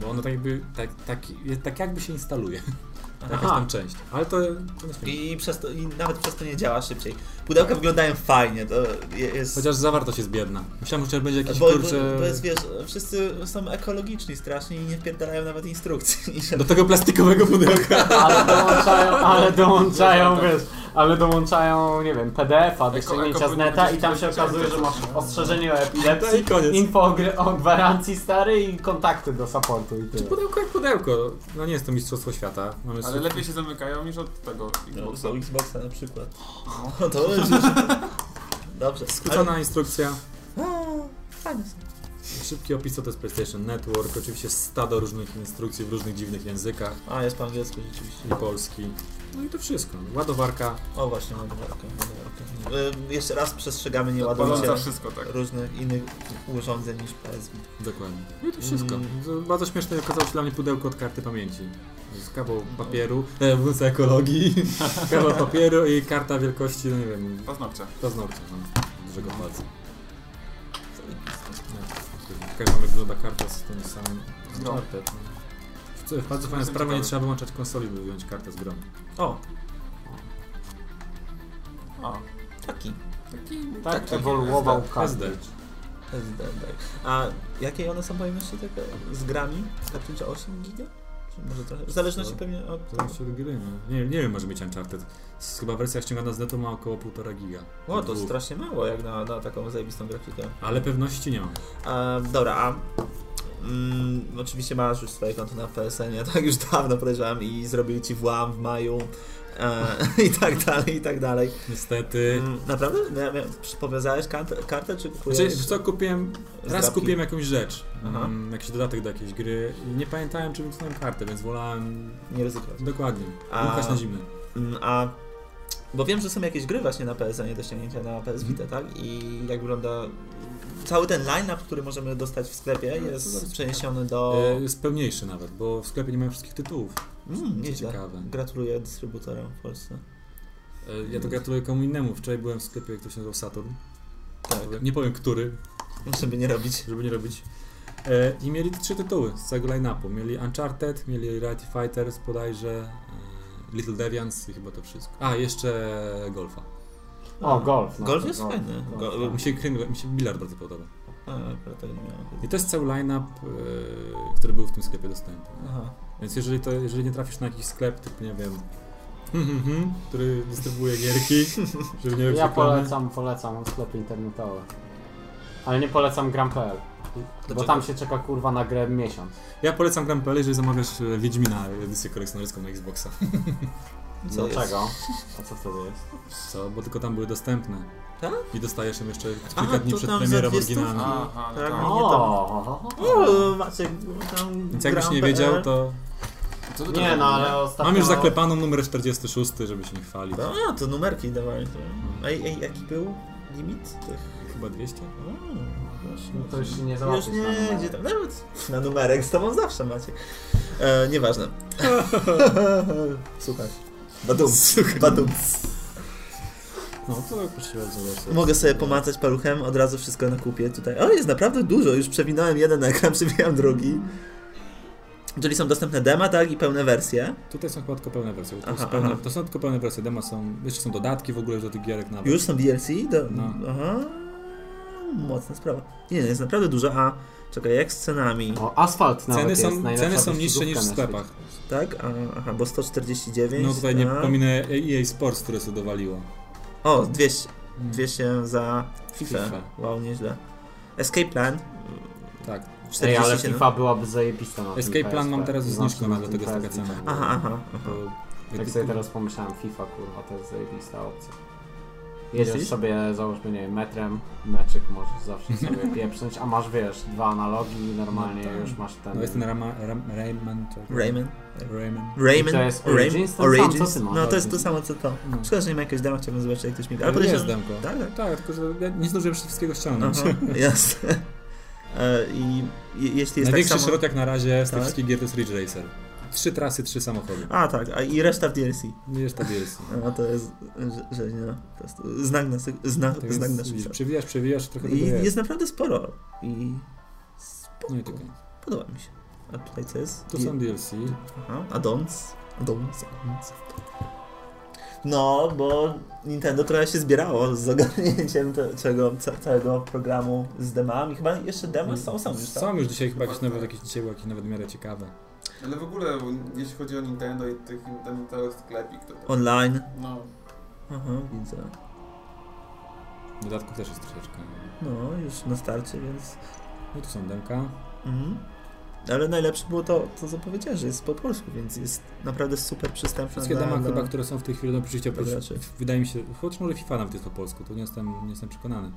Bo ono tak jakby, tak, tak, tak jakby się instaluje. Jakaś tam część. Ale to. I, przez to, I nawet przez to nie działa szybciej. Pudełka wyglądają fajnie, to je- jest... Chociaż zawartość jest biedna. Myślałem, że będzie jakiś bo, kurczę... bo, bo jest, wiesz, wszyscy są ekologiczni strasznie i nie wpierdalają nawet instrukcji. Do tego plastikowego pudełka. Ale dołączają, ale dołączają, wiesz, ale dołączają, nie wiem, PDF-a do ściągnięcia z neta i tam się okazuje, że masz ostrzeżenie o No epilepsji, i koniec. info o, o gwarancji stary i kontakty do supportu i Czy tyle. pudełko jak pudełko. No nie jest to mistrzostwo świata. Mamy Ale lepiej się zamykają niż od tego No, Xboxa. do Xboxa na przykład. No to już... Dobrze. Skrócona instrukcja. Ale... A, Fajne są. Szybki opis, co to jest PlayStation Network. Oczywiście stado różnych instrukcji w różnych dziwnych językach. A, jest po angielsku rzeczywiście. I polski. No i to wszystko. Ładowarka. O właśnie, ładowarkę. ładowarkę. Y, jeszcze raz przestrzegamy, nie ładujcie wszystko, tak. różnych innych urządzeń niż PS. Dokładnie. No i to wszystko. Mm. Bardzo śmieszne okazało się dla mnie pudełko od karty pamięci. Jest kawał papieru, e, o ekologii, kawał papieru i karta wielkości, no nie wiem, Paznokcia. paznokcia, no, dużego palca. Jak wygląda karta z tym samym no. Co, Bardzo fajna sprawa, nie trzeba wyłączać konsoli, by wyjąć kartę z grą. O, A, taki. taki... Tak taki ewoluował SD. SD, tak. A jakie one są pojemności takie z grami? Cartridge 8 giga? Może trochę? W zależności pewnie od To się gry, no. Nie, nie wiem, może być Uncharted. Chyba wersja ściągana z netu ma około 1,5 giga. O, to Dwóch. strasznie mało jak na, na taką zajebistą grafikę. Ale pewności nie mam. E, dobra, a mm, oczywiście masz już swoje konto na PSN, tak już dawno podejrzewam i zrobili ci włam w maju i tak dalej, i tak dalej. Niestety. Mm, naprawdę? Powiązałeś kartę, kartę czy kupujesz? Znaczy, co, kupiłem, raz zdrabki? kupiłem jakąś rzecz, Aha. mm, jakiś dodatek do jakiejś gry i nie pamiętałem, czy wycisnąłem kartę, więc wolałem Nie ryzykować. dokładnie, dmuchać na zimne. Mm, A bo wiem, że są jakieś gry właśnie na PSN do ściągnięcia na PS Mhm. Vita, tak? I jak wygląda cały ten line-up, który możemy dostać w sklepie No, jest przeniesiony do... E, Jest pełniejszy nawet, bo w sklepie nie mają wszystkich tytułów. Mm, nieźle. ciekawe. Gratuluję dystrybutorom w Polsce. E, Ja to gratuluję komu innemu. Wczoraj byłem w sklepie, który się nazywał Saturn. Tak, Nie powiem który, żeby nie robić. żeby nie robić. E, I mieli trzy tytuły z całego line-upu. Mieli Uncharted, mieli Reality Fighters bodajże, e, Little Deviants i chyba to wszystko. A, jeszcze Golfa. O, golf. no Golf jest fajny. golf, Go- tak. Mi się, mi się bilard bardzo podoba. A, tego nie miałem. I to jest cały line-up, e, który był w tym sklepie dostępny. Aha. Więc jeżeli, to, jeżeli nie trafisz na jakiś sklep, typu nie wiem, hmm, hmm, hmm, który dystrybuuje gierki, żeby nie Ja polecam, polecam sklepy internetowe. Ale nie polecam gram.pl. Bo tam się czeka kurwa na grę miesiąc. Ja polecam Gram.pl, jeżeli zamawiasz e, Wiedźmina, edycję kolekcjonerską na Xboxa. Co? Dlaczego? A co wtedy jest? Co? Bo tylko tam były dostępne. Tak? I dostajesz ją jeszcze kilka Aha, dni przed premierą oryginalną. Aha, no Tak, tak. nie O, to. o, o, o. O, Maciek, tam Więc jakbyś nie wiedział, to Co Nie no, ale ostatnio... mam już zaklepaną numer 46, żeby się nie chwalić. A, to numerki dawaj. To. A, a jaki był limit tych? Chyba 200? O, No to już się nie Już załatwisz na nie, numerek. gdzie tam nawet na numerek z tobą zawsze macie. E, nieważne. Słuchaj. Badum. Badum. No to proszę bardzo. Mogę sobie pomacać paluchem, od razu wszystko na kupie tutaj. O, jest naprawdę dużo, już przewinąłem jeden ekran, przewijam drugi. Czyli są dostępne dema, tak? I pełne wersje. Tutaj są chyba tylko pełne wersje. To, Aha, pełne, aha. to są tylko pełne wersje. Demo są, jeszcze są dodatki w ogóle do tych gierek nawet. Już są DLC? Do... No. Aha. Mocna sprawa. Nie, jest naprawdę dużo, a czekaj, jak z cenami, O, asfalt nawet Ceny jest są, ceny są niższe niż w sklepach. tak? A, aha, bo 149. No tutaj nie a... pominę EA Sports, które sobie dowaliło. O, 200, 200 za FIFA. FIFA. Wow, nieźle. Escape Plan. Tak. Ej, ale 47. FIFA byłaby zajebista na Escape Plan mam teraz Znaczy, zniżką, na dlatego jest taka cena. Aha, aha, aha. Tak sobie teraz pomyślałem, FIFA kurwa, to jest zajebista opcja. Jedziesz sobie, załóżmy, nie wiem, metrem, meczyk możesz zawsze sobie pieprznąć, a masz, wiesz, dwa analogi i normalnie No tak. już masz ten... No jest ten Rama, Ram, Rayman. czy- Rayman. Rayman. Rayman. I to jest? Origins? Ten sam, co ty masz? No to jest to samo co to. No. Szkoda, że nie ma jakiegoś demo, chciałbym zobaczyć jak to śmiga. Ale Ale jest demko. Tak, tak. Tak, tylko że ja nie zdążyłem wszystkiego ściągnąć. Aha, jasne. E, I je- jeśli jest Największy tak samo... jak na razie z tych Tak? wszystkich gier to jest Ridge Racer. Trzy trasy, trzy samochody. A tak, a i reszta w DLC. Jest ta DLC. A to jest, że, że nie, to jest znak, nas, znak, Tak znak naszych czasów. przewijasz, przewijasz, trochę tego I jest. jest naprawdę sporo. I No i tylko. podoba mi się. A tutaj co jest? To są DLC. Aha, addons. Addons, addons. No, bo Nintendo trochę się zbierało z ogarnięciem te, czego, ca, całego programu z demami. Chyba jeszcze demo są, są już, tak? Są już dzisiaj chyba Chyba jakieś nawet, tak. jakieś dzisiaj były jakieś nawet w miarę ciekawe. Ale w ogóle, jeśli chodzi o Nintendo i tych, ten cały sklepik, to... Online. no, Aha, widzę. Dodatków też jest troszeczkę. No, już na starcie, więc... No tu są demka. Mhm. Ale najlepsze było to, co powiedziałeś, że jest po polsku, więc jest naprawdę super przystępne Wszystkie dla, dema dla... chyba, które są w tej chwili do przyjścia, wydaje mi się, choć może FIFA nawet jest po polsku, to nie jestem, nie jestem przekonany.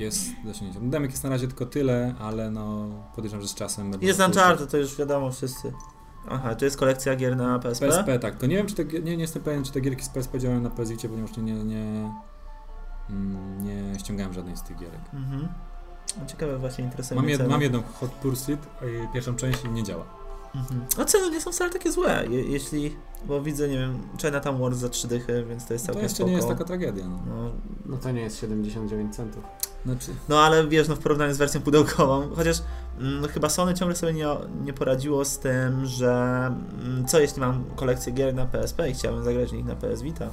Jest do osiągnięcia. No, Demek jest na razie tylko tyle, ale no podejrzewam, że z czasem Jest. Uncharted, to już wiadomo wszyscy. Aha, to jest kolekcja gier na PSP? PSP, tak. To nie wiem, czy te, nie, nie jestem pewien, czy te gierki z PSP działają na PS Vicie, ponieważ nie, nie, mm, nie ściągałem żadnej z tych gierek. Mhm. No, Ciekawe właśnie, interesuje Mam, jed, mam jedną Hot Pursuit, y, pierwszą część i nie działa. Mhm. No ceny nie są wcale takie złe, je, jeśli, bo widzę, nie wiem, Chinatown Wars za 3 dychy, więc to jest To całkiem jeszcze spoko. nie jest taka tragedia. No. No, No to nie jest 79 centów. Znaczy, no ale wiesz, no w porównaniu z wersją pudełkową, chociaż mm, chyba Sony ciągle sobie nie, nie poradziło z tym, że mm, co jeśli mam kolekcję gier na PSP i chciałbym zagrać w nich na PS Vita?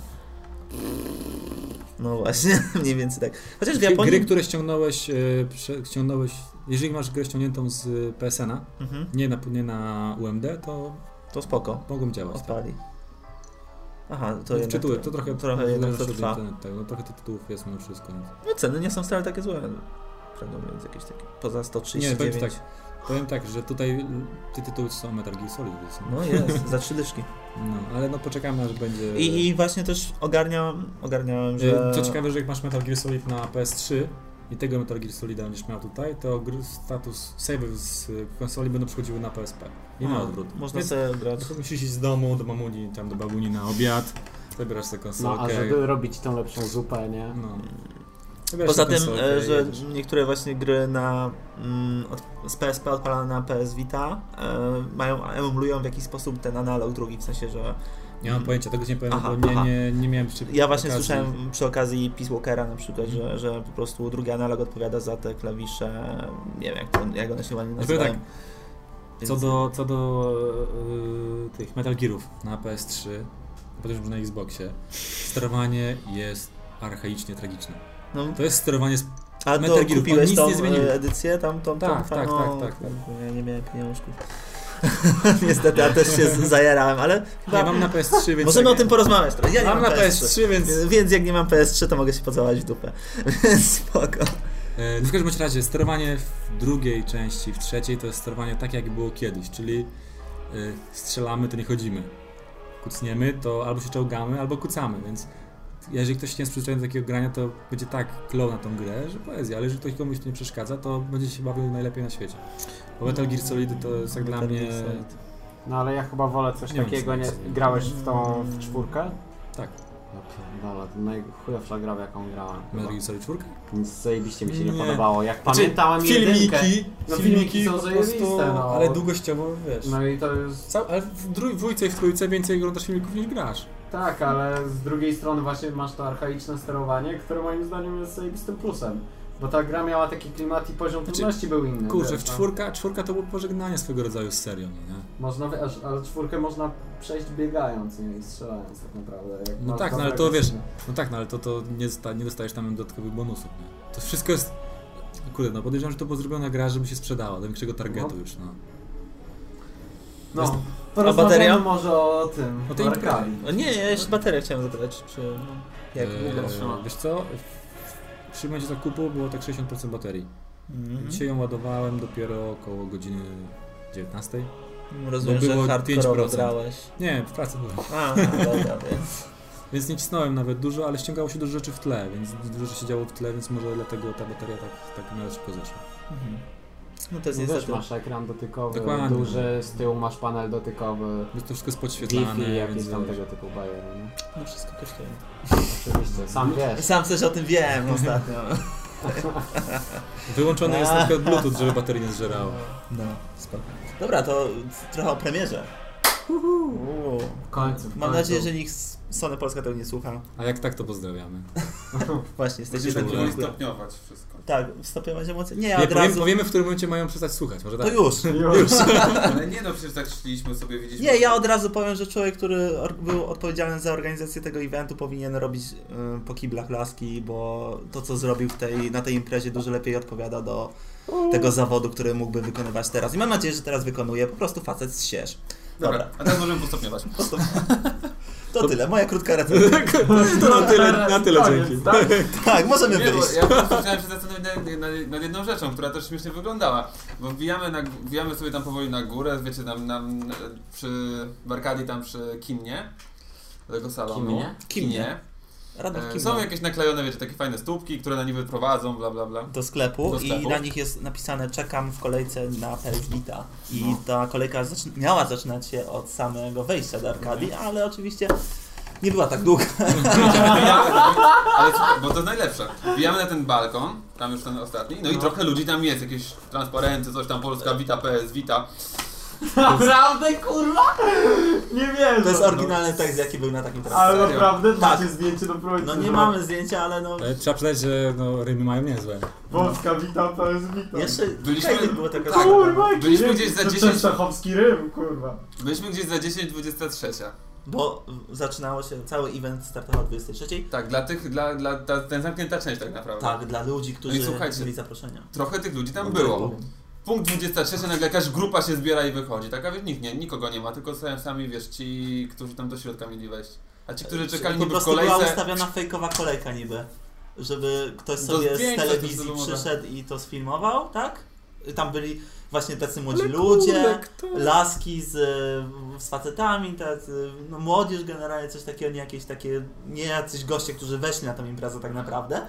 No właśnie, mniej więcej tak. Chociaż w Japonii... gry, które ściągnąłeś, prze, ściągnąłeś, jeżeli masz grę ściągniętą z PSN-a, Mhm, nie na, nie na UMD, to to spoko, mogą działać. Tak. odpali. Aha, to To jednak... To trochę, trochę jednak to trwa. internetu, tak, no, trochę tych tytułów jest mimo wszystko. No ceny nie są wcale takie złe. Prawdę mówiąc, jakieś takie poza 139. Nie, powiem ci Powiem tak, że tutaj te tytuły są Metal Gear Solid, więc, No jest, za trzy dyszki. no, ale no poczekamy aż będzie... I, I właśnie też ogarniam, ogarniałem, że... E, Co ciekawe, że jak masz Metal Gear Solid na PS3 i tego Metal Gear Solida będziesz miał tutaj, to gry, status save z konsoli będą przychodziły na PSP. I na A, odwrót. Można Więc sobie grać. musisz iść z domu do mamuni, tam do babuni na obiad, zabierasz sobie No konsolkę. a żeby robić tą lepszą zupę, nie? no. Zabierasz Poza tym, konsolkę e, że jedziesz. niektóre właśnie gry na, mm, od, z PSP odpalane na PS Vita e, mają, emulują w jakiś sposób ten analog drugi, w sensie, że Nie mam pojęcia, tego nie powiem, Aha, bo nie, nie, nie miałem przy ja właśnie okazji. słyszałem przy okazji Peace Walkera na przykład, Mhm. że, że po prostu drugi analog odpowiada za te klawisze, nie wiem jak, to, jak one się ładnie nazywają. Co do, co do y, tych Metal Gearów na PS3, potem już na Xboxie, sterowanie jest archaicznie tragiczne. no, To jest sterowanie z A Metal Gear, kupiłeś nic tą nie zmieniło. e, edycję, tam, tą, tą Tak, tak, fajną- tak, tak, tak. Ja nie miałem pieniążków. Niestety, ja też się z- zajarałem, ale chyba Ja mam na PS3, więc... możemy o jak- tym porozmawiać teraz. Ja nie mam mam, na PS3, więc... Więc jak nie mam PS3, to mogę się pocałować w dupę. Więc spoko. E, w każdym razie, sterowanie w drugiej części, w trzeciej, to jest sterowanie tak, jak było kiedyś, czyli e, strzelamy, to nie chodzimy. Kucniemy, to albo się czołgamy, albo kucamy, więc jeżeli ktoś nie jest przyzwyczajony do takiego grania, to będzie tak klął na tą grę, że poezja, ale jeżeli ktoś komuś to nie przeszkadza, to będzie się bawił najlepiej na świecie. Bo Metal Gear Solid to jest jak dla mnie... No ale ja chyba wolę coś Nie takiego, nie, grałeś w tą w czwórkę? Tak. Ja pierdolę, to najchujowsza gra w jaką grałem. Metal Gear Solid 4? Nic zajebiście mi się nie, Nie. podobało. Jak Znaczy, pamiętałem jedynkę, no filmiki filmiki są zajebiste, no. ale długościowo, wiesz... no i to jest... Cał, ale w dwójce i w trójce więcej oglądasz filmików niż grasz. Tak, ale z drugiej strony właśnie masz to archaiczne sterowanie, które moim zdaniem jest zajebistym plusem. Bo ta gra miała taki klimat i poziom Znaczy, trudności był inny. Kurczę, wiesz, w no. czwórka, czwórka to było pożegnanie swego rodzaju z serią, no nie? Można, wiesz, ale czwórkę można przejść biegając nie? i strzelając tak naprawdę. Jak No tak, no ale to wiesz, no tak, no ale to, to nie, dosta, nie dostajesz tam dodatkowych bonusów, nie? To wszystko jest... Kurde, no podejrzewam, że to była zrobiona gra, żeby się sprzedała, do większego targetu No. już, no. No, Jest- porozmawiamy bateria? może o tym, O tej nie, ja jeszcze baterię chciałem zapytać, czy... no, Jak? Eee, wiesz co, przy momencie zakupu było tak 60% baterii. Mhm. Dzisiaj ją ładowałem dopiero około godziny 19. Rozumiem, bo było że hardkorowo 5%. grałeś. Nie, w pracy byłem. A, dobra, więc... Więc nie cisnąłem nawet dużo, ale ściągało się dużo rzeczy w tle, więc dużo rzeczy się działo w tle, więc może dlatego ta bateria tak, tak na szybko zeszła. Mhm. No to jest No niestety... też masz ekran dotykowy, Dokładnie. duży, z tyłu masz panel dotykowy, Więc to wszystko jest podświetlane, Wi-Fi, jakieś tam tego typu bajery, nie? No wszystko kosztuje. Oczywiście, sam wiesz. Sam coś o tym wiem ostatnio. Wyłączony jest przykład Bluetooth, żeby baterii nie zżerało. No, spoko. Dobra, to trochę o premierze. Uuu. W końcu, w Mam końcu. nadzieję, że nikt z Sony Polska tego nie słucha. A jak tak, to pozdrawiamy. Właśnie, jesteście Będziemy Dobra. mogli stopniować wszystko. Tak, stopniować emocje. Nie, ja Nie, od powiem, razu... powiemy, w którym momencie mają przestać słuchać, może To tak? już. Już. Ale nie no, przecież tak szliśmy sobie, widzieliśmy... Nie, ja od razu powiem, że człowiek, który był odpowiedzialny za organizację tego eventu powinien robić y, po kiblach laski, bo to co zrobił w tej, na tej imprezie dużo lepiej odpowiada do tego zawodu, który mógłby wykonywać teraz. I mam nadzieję, że teraz wykonuje. Po prostu facet z sierz. Dobra, Dobra. a teraz możemy postopniować. To tyle, moja krótka recenzja. To na tyle, na tyle Koniec, dzięki. tak? Tak, możemy Nie, wyjść. ja po prostu chciałem się zastanowić nad, nad, nad jedną rzeczą, która też śmiesznie wyglądała. Bo wbijamy, na, wbijamy sobie tam powoli na górę, wiecie, tam, tam przy Barkadii, tam przy Kimnie, tego salonu. Kimnie? Kimnie. Radek E, Są jakieś naklejone, wiecie, takie fajne stópki, które na niby prowadzą, bla bla bla. do sklepu, Do sklepu. i na nich jest napisane czekam w kolejce na PS Vita. I ta kolejka zaczyna, miała zaczynać się od samego wejścia do Arkadii, ale oczywiście nie była tak długa. Ale bo to najlepsze. Wbijamy na ten balkon, tam już ten ostatni, no i trochę ludzi tam jest, jakieś transparenty, coś tam, Polska Vita, PS Vita. Naprawdę, kurwa? Nie wierzę. To jest no. oryginalny tekst, jaki był na takim teraz. Ale naprawdę Tak. macie zdjęcie do projektu. No nie mamy zdjęcia, ale no... Ale trzeba przyznać, że no, rymy mają niezłe. Polska witam, to jest witam. Jeszcze Byliśmy- było tego tak. Kurwa, Byliśmy gdzieś za To 10 ten szachowski rym, kurwa. Byliśmy gdzieś za 10-23. Bo zaczynało się, cały event startował o 23. Tak, dla tych, dla, dla ta, ten zamknięta część tak naprawdę. Tak, dla ludzi, którzy No i słuchajcie, mieli zaproszenia. Trochę tych ludzi tam No, było. Punkt 23, nagle jakaś grupa się zbiera i wychodzi. Tak, a wiesz, nikt nie, nikogo nie ma, tylko są sami, wiesz, ci, którzy tam do środka mieli wejść. A ci, którzy czekali po niby w prostu była kolejce... ustawiona fejkowa kolejka niby. Żeby ktoś sobie z telewizji przyszedł i to sfilmował, tak? Tam byli właśnie tacy młodzi Ale ludzie, kto? laski z, z facetami, tacy, no młodzież generalnie, coś takiego, nie jakieś takie, nie jacyś goście, którzy weszli na tą imprezę tak naprawdę.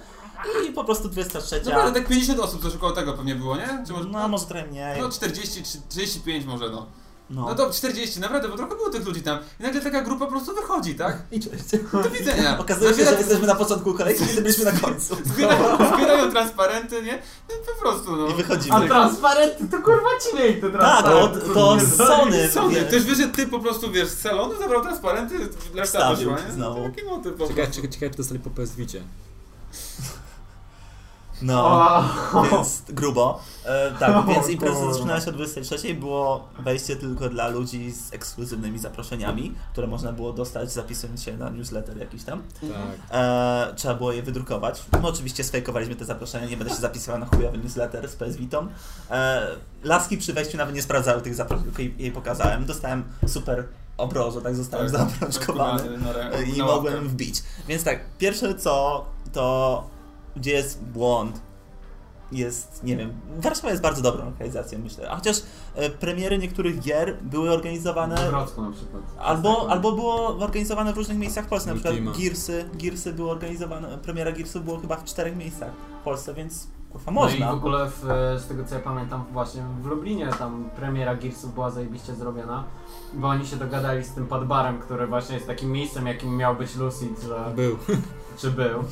I po prostu 23. Naprawdę, tak 50 osób coś około tego pewnie było, nie? Czy może, No może trochę mniej. no 40, czy 35 może, no. No. No to 40, naprawdę, bo trochę było tych ludzi tam. I nagle taka grupa po prostu wychodzi, tak? I cześć. Do widzenia. Okazuje się, że Zabiera- jesteśmy na początku kolejki, kiedy byliśmy na końcu. Zbierają, zbierają transparenty, nie? No i po prostu, no. I A wychodzimy. transparenty, to kurwa ci mieli te Tak, transparenty. to, to Sony. Sony, wiesz, że ty po prostu, wiesz, z salonu zabrał transparenty, reszta Wstawił wyszła, nie? znowu. Taki motyw po ciekawe, czy dostali po PS Vicie. No. O, Więc grubo. E, tak, więc impreza zaczynała się o 23. Było wejście tylko dla ludzi z ekskluzywnymi zaproszeniami, które można było dostać zapisując się na newsletter jakiś tam. Tak. E, trzeba było je wydrukować. No oczywiście sfejkowaliśmy te zaproszenia, nie będę się zapisywał na chujowy newsletter z PS Vitą. E, laski przy wejściu nawet nie sprawdzały tych zaproszeń, tylko jej, pokazałem. Dostałem super obrożo, tak zostałem Tak, re- i mogłem wbić. Więc tak, pierwsze co, to gdzie jest błąd, jest, nie wiem, Warszawa jest bardzo dobrą lokalizacją, myślę. A chociaż e, premiery niektórych gier były organizowane W Wrocku na przykład. Albo, albo było organizowane w różnych miejscach w Polsce, na przykład. Gearsy, Gearsy były organizowane, premiera Gearsów było chyba w czterech miejscach w Polsce, więc kurwa No i można. w ogóle w, z tego co ja pamiętam właśnie w Lublinie tam premiera Gearsów była zajebiście zrobiona, bo oni się dogadali z tym padbarem, który właśnie jest takim miejscem jakim miał być Lucid, że, Był. czy był.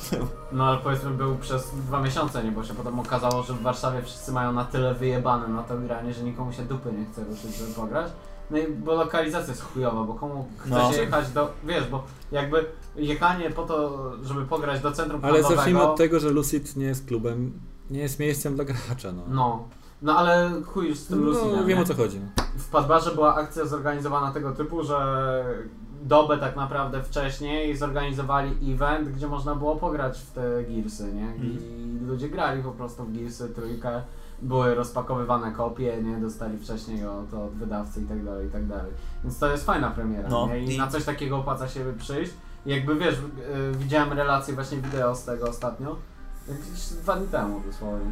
No ale powiedzmy był przez dwa miesiące, nie, bo się potem okazało, że w Warszawie wszyscy mają na tyle wyjebane na to granie, że nikomu się dupy nie chce ruszyć, żeby pograć. No i bo lokalizacja jest chujowa, bo komu chce No. się jechać do, wiesz, bo jakby jechanie po to, żeby pograć do centrum Ale zacznijmy od tego, że Lucid nie jest klubem, nie jest miejscem dla gracza, no. No. No ale chuj już z tym No, Lucidem. wiem o co chodzi. no. W Padbarze była akcja zorganizowana tego typu, że dobę tak naprawdę wcześniej zorganizowali event, gdzie można było pograć w te Gearsy, nie? I ludzie grali po prostu w Gearsy, trójkę, były rozpakowywane kopie, nie? Dostali wcześniej od, od wydawcy i tak dalej, i tak dalej. Więc to jest fajna premiera, No, nie? I, i- na coś takiego opłaca się przyjść. Jakby wiesz, y, widziałem relację właśnie wideo z tego ostatnio, jakieś dwa dni temu dosłownie.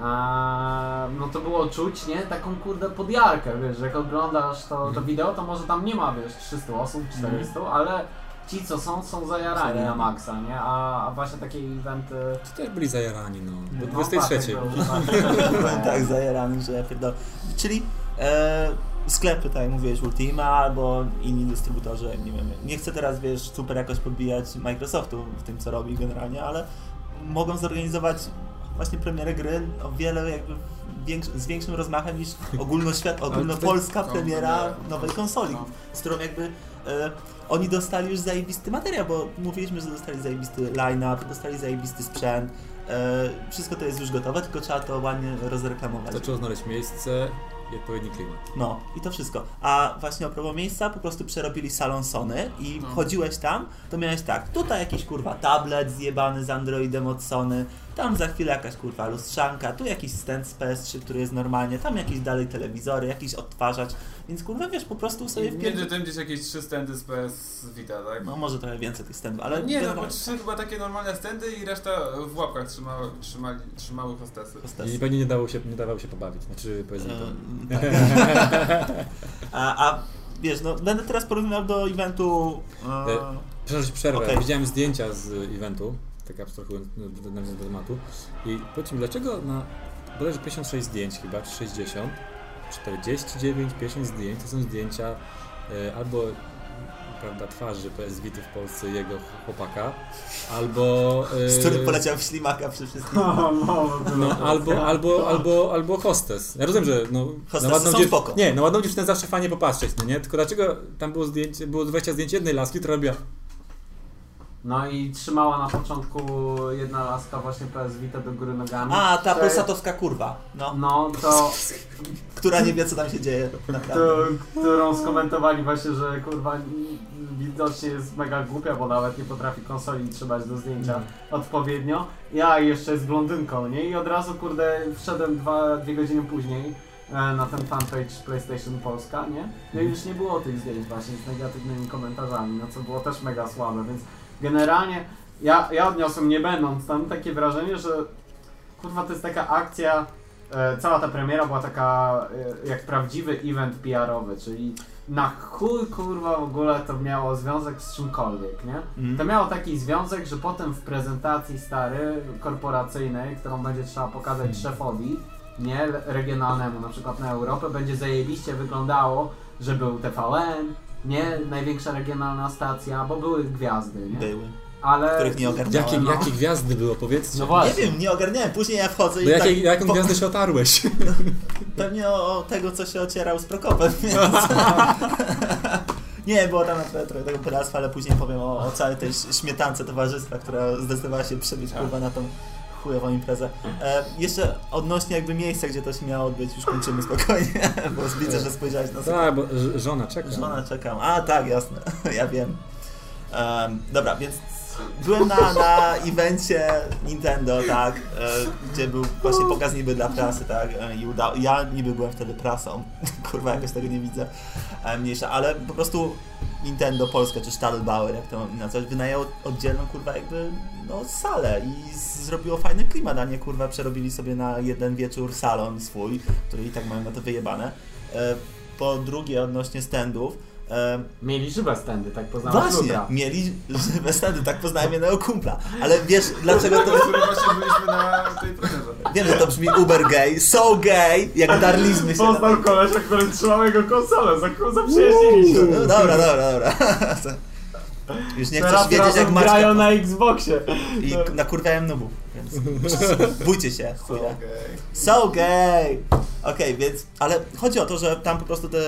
A, no to było czuć, nie? Taką kurde podjarkę, wiesz, że jak oglądasz to, to wideo, to może tam nie ma, wiesz, 300 osób, 400, ale ci co są, są zajarani Zajarani. na maksa, nie? A, a właśnie takie eventy... Ci też byli zajarani, no. Do no, 23. Patek był, Patek był, tak, zajerany, że ja pierdolę. Czyli e, sklepy, tak jak mówiłeś, Ultima albo inni dystrybutorzy, nie wiem, nie chcę teraz, wiesz, super jakoś podbijać Microsoftu w tym, co robi generalnie, ale mogą zorganizować właśnie premierę gry o wiele jakby z większym rozmachem niż ogólnoświat, ogólnopolska No, premiera premiera. nowej konsoli, No. z którą jakby e, oni dostali już zajebisty materiał, bo mówiliśmy, że dostali zajebisty line-up, dostali zajebisty sprzęt, e, wszystko to jest już gotowe, tylko trzeba to ładnie rozreklamować. Trzeba znaleźć miejsce i odpowiedni klimat. No i to wszystko. A właśnie a propos miejsca, po prostu przerobili salon Sony i No. wchodziłeś tam, to miałeś tak, tutaj jakiś kurwa tablet zjebany z Androidem od Sony, tam za chwilę jakaś kurwa lustrzanka, tu jakiś stand z PS3, który jest normalnie, tam jakieś dalej telewizory, jakiś odtwarzacz, więc kurwa wiesz, po prostu sobie I w między tym gdzieś jakieś trzy stędy z PS Vita, tak? No może trochę więcej tych standów, ale nie, no bo trzy chyba takie normalne stędy i reszta w łapkach trzymały, trzymali, trzymały hostesy. Hostesy. I pewnie nie dało się, nie dawało się pobawić, znaczy powiedzmy to. Tak. a, a wiesz, no będę teraz porównywał do eventu... E, Przepraszam, przerwę. Okej. Widziałem zdjęcia z eventu, tak abstrahując do, do, do tematu. I powiedzmy, dlaczego na bodajże 56 zdjęć chyba, czy 60, 49, 50 zdjęć to są zdjęcia e, albo prawda, twarzy PS Vity w Polsce jego chłopaka, albo... e, Z którym poleciał w ślimaka przy wszystkim. No, no, No, albo, albo, albo, albo hostes. Ja rozumiem, że no, Hostesy są dziew- spoko. Nie, na ładną dziewczynę zawsze fajnie popatrzeć, no nie? Tylko dlaczego tam było zdjęcie, było 20 zdjęć jednej laski, która robiła... No i trzymała na początku jedna laska właśnie PS Vita do góry nogami. A, ta To- polsatowska kurwa. No, No, to, która nie wie co tam się dzieje. Naprawdę. to, którą skomentowali właśnie, że kurwa widocznie jest mega głupia, bo nawet nie potrafi konsoli trzymać do zdjęcia odpowiednio. Ja jeszcze jest blondynką, nie? I od razu, kurde, wszedłem dwa, dwie godziny później e, na ten fanpage PlayStation Polska, nie? No i już nie było tych zdjęć właśnie z negatywnymi komentarzami, no co było też mega słabe, więc generalnie ja, ja odniosłem, nie będąc tam, takie wrażenie, że kurwa to jest taka akcja, e, cała ta premiera była taka e, jak prawdziwy event PR-owy, czyli na chuj kurwa w ogóle to miało związek z czymkolwiek, nie? Mm. To miało taki związek, że potem w prezentacji stary, korporacyjnej, którą będzie trzeba pokazać szefowi, nie, regionalnemu, na przykład na Europę, będzie zajebiście wyglądało, że był TVN, nie, największa regionalna stacja, bo były gwiazdy, nie? Były, Ale... których nie ogarniałem. Jakie, no. jakie gwiazdy było, powiedzcie? No Nie właśnie. wiem, nie ogarniałem. Później ja wchodzę i Do jakiej, tak, jaką po- gwiazdę się otarłeś? Pewnie o, o tego, co się ocierał z Prokopem, więc... Nie, było tam trochę, trochę tego piractwa, ale później powiem o, o całej tej śmietance towarzystwa, która zdecydowała się przebić kurwa na tą chujową imprezę. E, jeszcze odnośnie jakby miejsca, gdzie to się miało odbyć, już kończymy spokojnie, bo widzę, że spojrzałeś na sobie. Tak, bo żona czeka. Żona czekam. A tak, jasne, ja wiem. Em, dobra, więc byłem na, na evencie Nintendo, tak, e, gdzie był właśnie pokaz niby dla prasy, tak, e, i uda- ja niby byłem wtedy prasą, kurwa jakoś tego nie widzę, e, mniejsza, ale po prostu Nintendo Polska, czy Stadelbauer, jak to nazwać, wynajęło oddzielną, kurwa, jakby, no, salę i zrobiło fajny klimat, a nie, kurwa, przerobili sobie na jeden wieczór salon swój, który i tak mają na to wyjebane. E, po drugie, odnośnie standów, Mieli żywe stędy, tak poznałem Właśnie, Lutra. mieli żywe stady, tak poznałem jednego kumpla. Ale wiesz, dlaczego to... właśnie byliśmy na tej premierze. Wiem, że to brzmi uber gay, so gay, jak darliśmy się. Poznał kolesia, który trzymał jego konsolę, za- zaprzyjaźnili się. No, dobra, dobra, dobra. Już nie chcesz wiedzieć, jak Maćka grają na Xboxie. i nakurwiałem nubów, więc bójcie się, chwilę. Okej. So gay! Okej, więc, ale chodzi o to, że tam po prostu te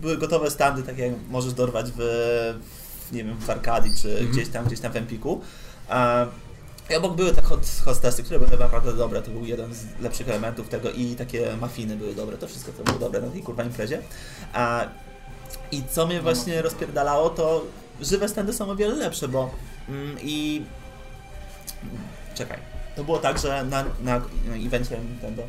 były gotowe standy, takie jak możesz dorwać w, w nie wiem, w Arkadii, czy Mhm. gdzieś tam, gdzieś tam w Empiku. A, I obok były te hot- hostessy, które były naprawdę dobre, to był jeden z lepszych elementów tego i takie mafiny były dobre, to wszystko to było dobre na tej kurwa imprezie. A, I co mnie właśnie rozpierdalało, to żywe standy są o wiele lepsze, bo mm, i... Czekaj. To było tak, że na, na evencie Nintendo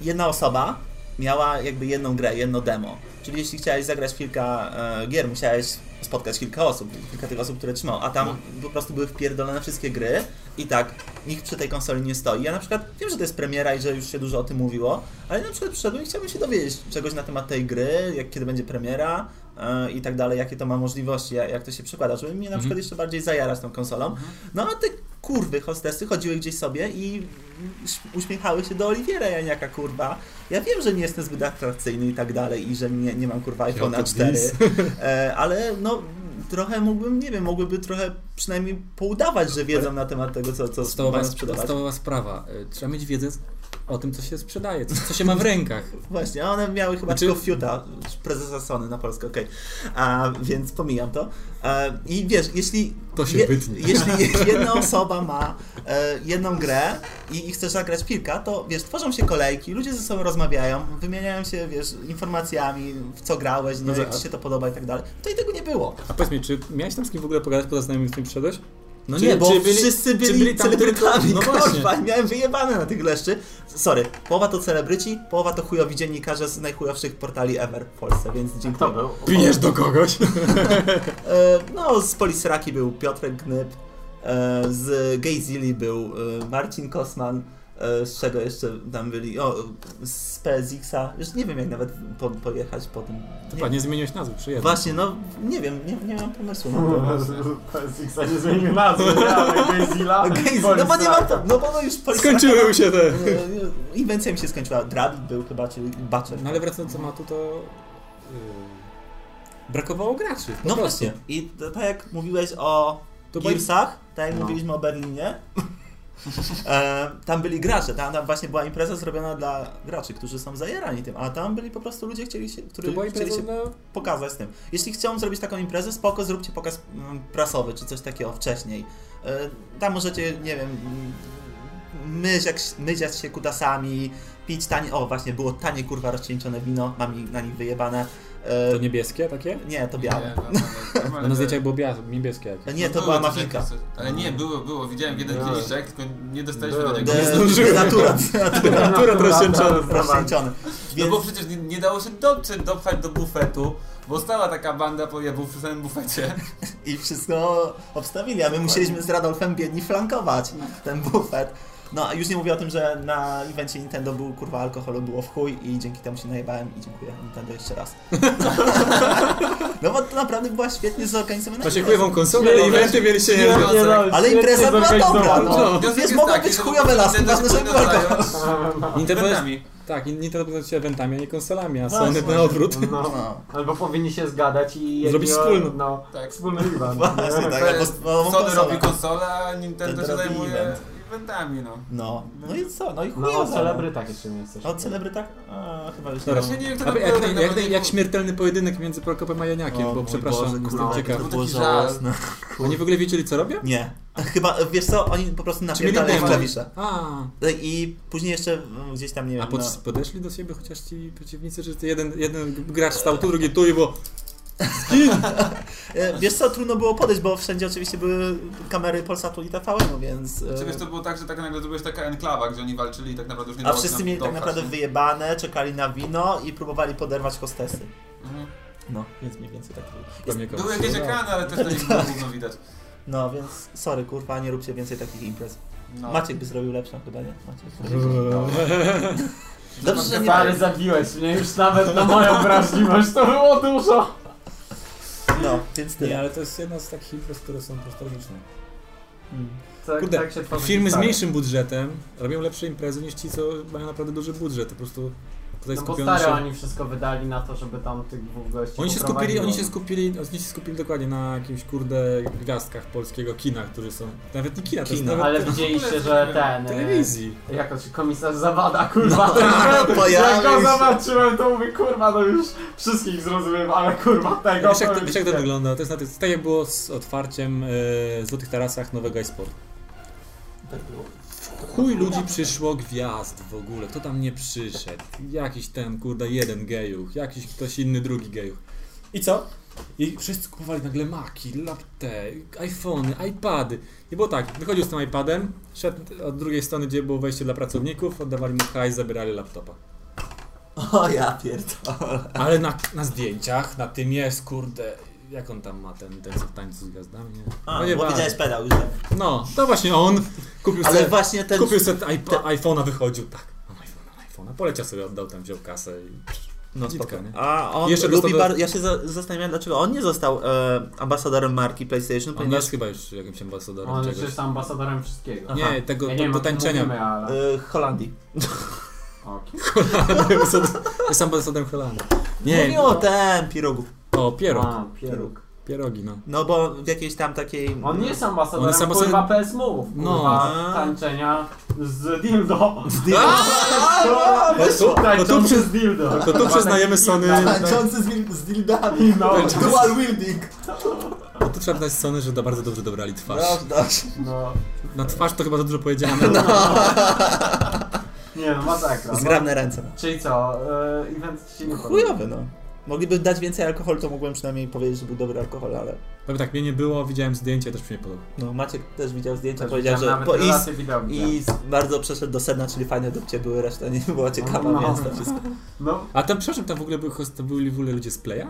jedna osoba miała jakby jedną grę, jedno demo. Czyli jeśli chciałeś zagrać kilka e, gier, musiałeś spotkać kilka osób, kilka tych osób, które trzymał, a tam po prostu były wpierdolone wszystkie gry i tak, nikt przy tej konsoli nie stoi. Ja na przykład wiem, że to jest premiera i że już się dużo o tym mówiło, ale na przykład przyszedłem i chciałbym się dowiedzieć czegoś na temat tej gry, jak kiedy będzie premiera i tak dalej, jakie to ma możliwości, jak, to się przekłada, żeby mnie na Mhm. przykład jeszcze bardziej zajarać tą konsolą. No a te kurwy hostesy chodziły gdzieś sobie i uśmiechały się do Oliwiera Janiaka, kurwa. Ja wiem, że nie jestem zbyt atrakcyjny i tak dalej i że nie, nie mam kurwa iPhone'a to 4, dis. e, ale no trochę mógłbym, nie wiem, mogłyby trochę przynajmniej poudawać, że wiedzą na temat tego, co, co mają sprzedawać. podstawowa sprawa. Y, Trzeba mieć wiedzę o tym, co się sprzedaje, co, co się ma w rękach. Właśnie, a one miały chyba Znaczy- tylko Fiuta, prezesa Sony na Polskę, okej. A Więc pomijam to. E, I wiesz, jeśli... To się wytnie. Jeśli jedna osoba ma e, jedną grę i, i chce zagrać kilka, to wiesz, tworzą się kolejki, ludzie ze sobą rozmawiają, wymieniają się, wiesz, informacjami, w co grałeś, nie, Dobrze, jak a- ci się to podoba i tak dalej. To i tego nie było. A powiedz mi, czy miałeś tam z kim w ogóle pogadać poza znajomym, z którym przyszedłeś? No Czy- nie, bo byli- wszyscy byli, byli tam celebrytami, no kurwa, właśnie. i miałem wyjebane na tych leszczy. Sorry, połowa to celebryci, połowa to chujowi dziennikarze z najchujowszych portali ever w Polsce, więc dziękuję. Kto był? Pijesz do kogoś? E, no, z Polisraki był Piotrek Gnyb, e, z Gayzili był e, Marcin Kosman, z czego jeszcze tam byli, o, z PSX-a, już nie wiem jak nawet po, pojechać po tym. Chyba Nie, nie zmieniłeś nazwy, przyjemnie. właśnie, no, nie wiem, nie, nie mam pomysłu na to. PSX-a nie zmienił nazwy. Gayzili, no bo nie mam, to, no bo no już Polisraka... Skończyły się te... E, Inwencja mi się skończyła. Drabik był chyba, czyli Baczek. No ale wracając do tematu, to... Brakowało graczy. No prostu. właśnie. I to, tak jak mówiłeś o To Gearsach, tak jak No. mówiliśmy o Berlinie, e, tam byli gracze, tam, tam właśnie była impreza zrobiona dla graczy, którzy są zajarani tym, a tam byli po prostu ludzie, chcieli się, którzy chcieli się na... pokazać z tym. Jeśli chcą zrobić taką imprezę, spoko, zróbcie pokaz mm, prasowy, czy coś takiego wcześniej. E, Tam możecie, nie wiem, myć się kutasami, pić tanie, o właśnie, było tanie kurwa rozcieńczone wino, mam na nich wyjebane. E, To niebieskie takie? Nie, to białe. Nie, A normalne na zdjęciach było bia- niebieskie jakieś. Nie, to były była rzeczy, Ale nie, było, było. Widziałem jeden Były. kieliszek, tylko nie dostaliśmy do niego. De- zdążyłem. Natura, natura, Natura rozcieńczony. No bo przecież nie, nie dało się dotrzeć, dopchać do bufetu, bo stała taka banda pojebów przy samym bufecie. i wszystko obstawili, a my musieliśmy z Radolfem biedni flankować ten bufet. No, a już nie mówię o tym, że na evencie Nintendo był kurwa alkoholu było w chuj i dzięki temu się najebałem i dziękuję Nintendo jeszcze raz. no bo to naprawdę była świetnie zorganizowana Macie chujową konsolę, ale eventy mieliście nie no, Nie, no, Ale impreza była dobra, zorganizowana. no. Wniosek Wiesz, jest mogą być że chujowe lasy, Nintendo ważne, żeby powinno alkohol. Nintendo. Tak, Nintendo powinno się eventami, a nie konsolami, a Właśnie. Sony na odwrót. No. No. Albo powinni się zgadać i Zrobić wspólną. No, Tak. wspólny event. Właśnie, tak, Sony robi konsolę, a Nintendo się zajmuje event. No. No, no i co? No i No o chujowo. celebrytach jeszcze nie jesteś. O celebrytach? A, chyba już Dobra. nie. Wiem, kto jak, był, jak, jak, śmiertelny pojedynek między Prokopem a Janiakiem, O bo przepraszam, Boże, jestem kurwa, ciekaw. to był było żałosne. Oni w ogóle wiedzieli co robią? Nie. Chyba, wiesz co, oni po prostu napierdali w klawisze. A, I później jeszcze mm, gdzieś tam, nie wiem, a pod, no, podeszli do siebie chociaż ci przeciwnicy, że ty jeden, jeden gracz stał tu, drugi tu i było E, Wiesz co, trudno było podejść, bo wszędzie oczywiście były kamery Polsatu i TVN-u, więc... e, Czegoś to było tak, że tak nagle zrobiłeś taka enklawa, gdzie oni walczyli i tak naprawdę już nie A wszyscy mieli tak naprawdę nie? wyjebane, czekali na wino i próbowali poderwać hostesy. Mhm. No, więc mniej więcej tak było. Były jakieś ekrany, ale też to nie było gówno widać. no, więc sorry, kurwa, nie róbcie więcej takich imprez. No. Maciek by zrobił lepszą chyba, nie? Maciek. Dobrze, że nie zabiłeś mnie już nawet na moją wrażliwość, to było dużo. No, więc tyle. Nie, ale to jest jedna z takich imprez, które są nostalgiczne. Mm. Tak, Kurde, tak Firmy z mniejszym budżetem robią lepsze imprezy niż ci, co mają naprawdę duży budżet. Po prostu tutaj No skupiono stary, się... oni wszystko wydali na to, żeby tam tych dwóch gości Oni się skupili, oni się skupili, oni się skupili dokładnie na jakimś kurde gwiazdkach polskiego kina, którzy są. Nawet nie kina, to jest Kina. nawet Ale widzieliście, że ten... e, telewizji. Jak on się komisarz Zawada, kurwa, No, ten pojawił Jak go zobaczyłem, to mówię, kurwa, no już wszystkich zrozumiem, ale kurwa tego... Wiesz jak, to to, wiesz jak to wygląda? To jest na tych, tak jak było z otwarciem e, Złotych Tarasach nowego iSportu. Tak było. Chuj ludzi przyszło gwiazd w ogóle. Kto tam nie przyszedł? Jakiś ten, kurde, jeden gejuch, jakiś ktoś inny, drugi gejuch. I co? I wszyscy kupowali nagle Maki, lapte, iPhony, iPady. I było tak, wychodził z tym iPadem, szedł od drugiej strony, gdzie było wejście dla pracowników, oddawali mu hajs, zabierali laptopa. O ja pierdolę. Ale na, na zdjęciach, na tym jest, kurde, jak on tam ma ten, ten co w tańcu z gwiazdami? nie? A, No bo widziałeś pedał już. tak? No, to właśnie on kupił Ale sobie, właśnie ten... kupił sobie iPa- iPhone'a, wychodził, tak, mam iPhone'a, mam iPhone'a, poleciał sobie, oddał tam, wziął kasę i... No Dzitka? A on Jeszcze lubi do- bardzo... Ja się za, zastanawiam, dlaczego on nie został e, ambasadorem marki PlayStation, On ponieważ... jest chyba już jakimś ambasadorem On czegoś. jest ambasadorem wszystkiego. Aha. Nie, tego, Ja do, nie do o czym tańczenia. mówimy, ale... E, Holandii. O, kim? jest ambasadorem Holandii. Nie, Nie, Mówił o ten, pirogów. O, pierog. A, pieróg. Pierogi, no. No bo w jakiejś tam takiej... On nie jest ambasadorem, On jest ambasadorem- kurwa PS Move, No. kurwa, tańczenia z dildo. Z No tu, no tu, przy, z dildo. to tu przyznajemy Sony... Tańczący z, dildami. No. Dual wielding. No tu trzeba dać Sony, że to bardzo dobrze dobrali twarz. No, dobrze. No. Na twarz to chyba za dużo powiedziane. Nie no, masakra. No. Zgrabne ręce. Czyli co, e, event ci się nie? Chujowy no. Mogliby dać więcej alkoholu, to mógłbym przynajmniej powiedzieć, że był dobry alkohol, ale... Powiem tak, mnie nie było, widziałem zdjęcie, też mi się nie podoba. No Maciek też widział zdjęcia, Też powiedział, że... Po, i. I bardzo przeszedł do sedna, czyli fajne dupcie były, reszta nie była ciekawa, No. więc to wszystko. No, A tam, przepraszam, tam w ogóle były, to byli w ogóle ludzie z Playa?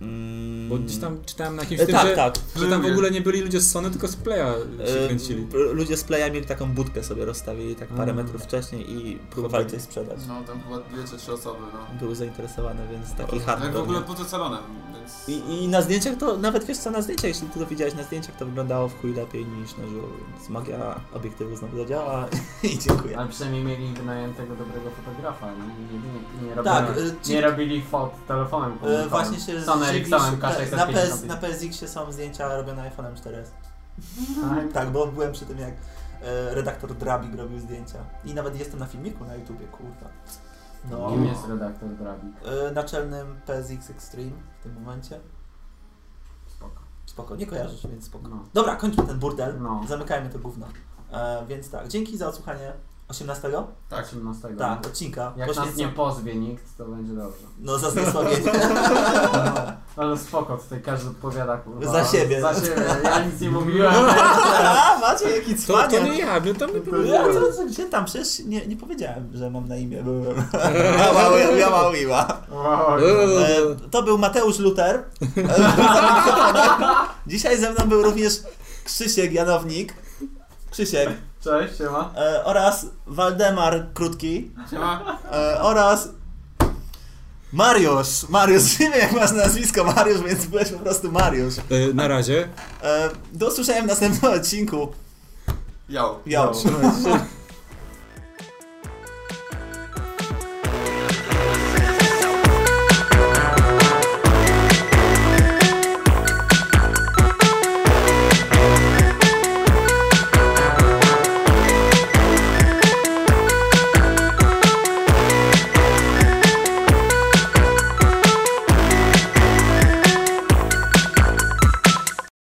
Mm. Bo gdzieś tam czytałem na jakimś E, tym, tak, że, tak. że tam w ogóle nie byli ludzie z Sony, tylko z Playa się E, kręcili. p- Ludzie z Playa mieli taką budkę sobie rozstawili tak parę A. metrów wcześniej i próbowali coś sprzedać. No tam chyba dwie czy trzy osoby, no. Były zainteresowane, więc taki w hardcore. ogóle nie? poza salonem, więc... I, I na zdjęciach to, nawet wiesz co, na zdjęciach, jeśli ty to widziałeś na zdjęciach, to wyglądało w chuj lepiej niż na żywo, więc magia obiektywu znowu zadziała i dziękuję. ale przynajmniej mieli wynajętego dobrego fotografa. Nie, nie, nie, nie, robili, Tak, e, ci- nie robili fot telefonem. E, właśnie się Sony Ericsonem na, K650. na, PS, na PSX są zdjęcia robione iPhone'em 4S. Tak? Tak, bo byłem przy tym jak e, redaktor Drabik robił zdjęcia. I nawet jestem na filmiku na YouTubie, kurwa. No. Kim jest redaktor Drabik? E, naczelnym PSX Extreme w tym momencie. Spoko. Spoko, nie kojarzysz, więc spoko. No. Dobra, kończmy ten burdel. No. Zamykajmy to gówno. E, więc tak, dzięki za odsłuchanie 18? Tak. 18. Tak, odcinka. Jak nas Poświęcą- nie pozwie nikt, to będzie dobrze. No za zniesławienie. No, ale spoko, tutaj każdy odpowiada kurwa. Za siebie. Za siebie, ja nic nie mówiłem. A, macie jaki To, cwaniak. to nie ja, my tam nie To Ja nie. co, co, gdzie tam? Przecież nie, nie powiedziałem, że mam na imię. Mała, miła. Wow. E, To był Mateusz Luter. Dzisiaj ze mną był również Krzysiek Janownik. Krzysiek. Cześć, siema. E, oraz Waldemar Krótki. Siema. E, oraz Mariusz. Mariusz, nie wiem jak masz nazwisko Mariusz, więc byłeś po prostu Mariusz. E, Na razie. E, do usłyszenia w następnym odcinku. Yo.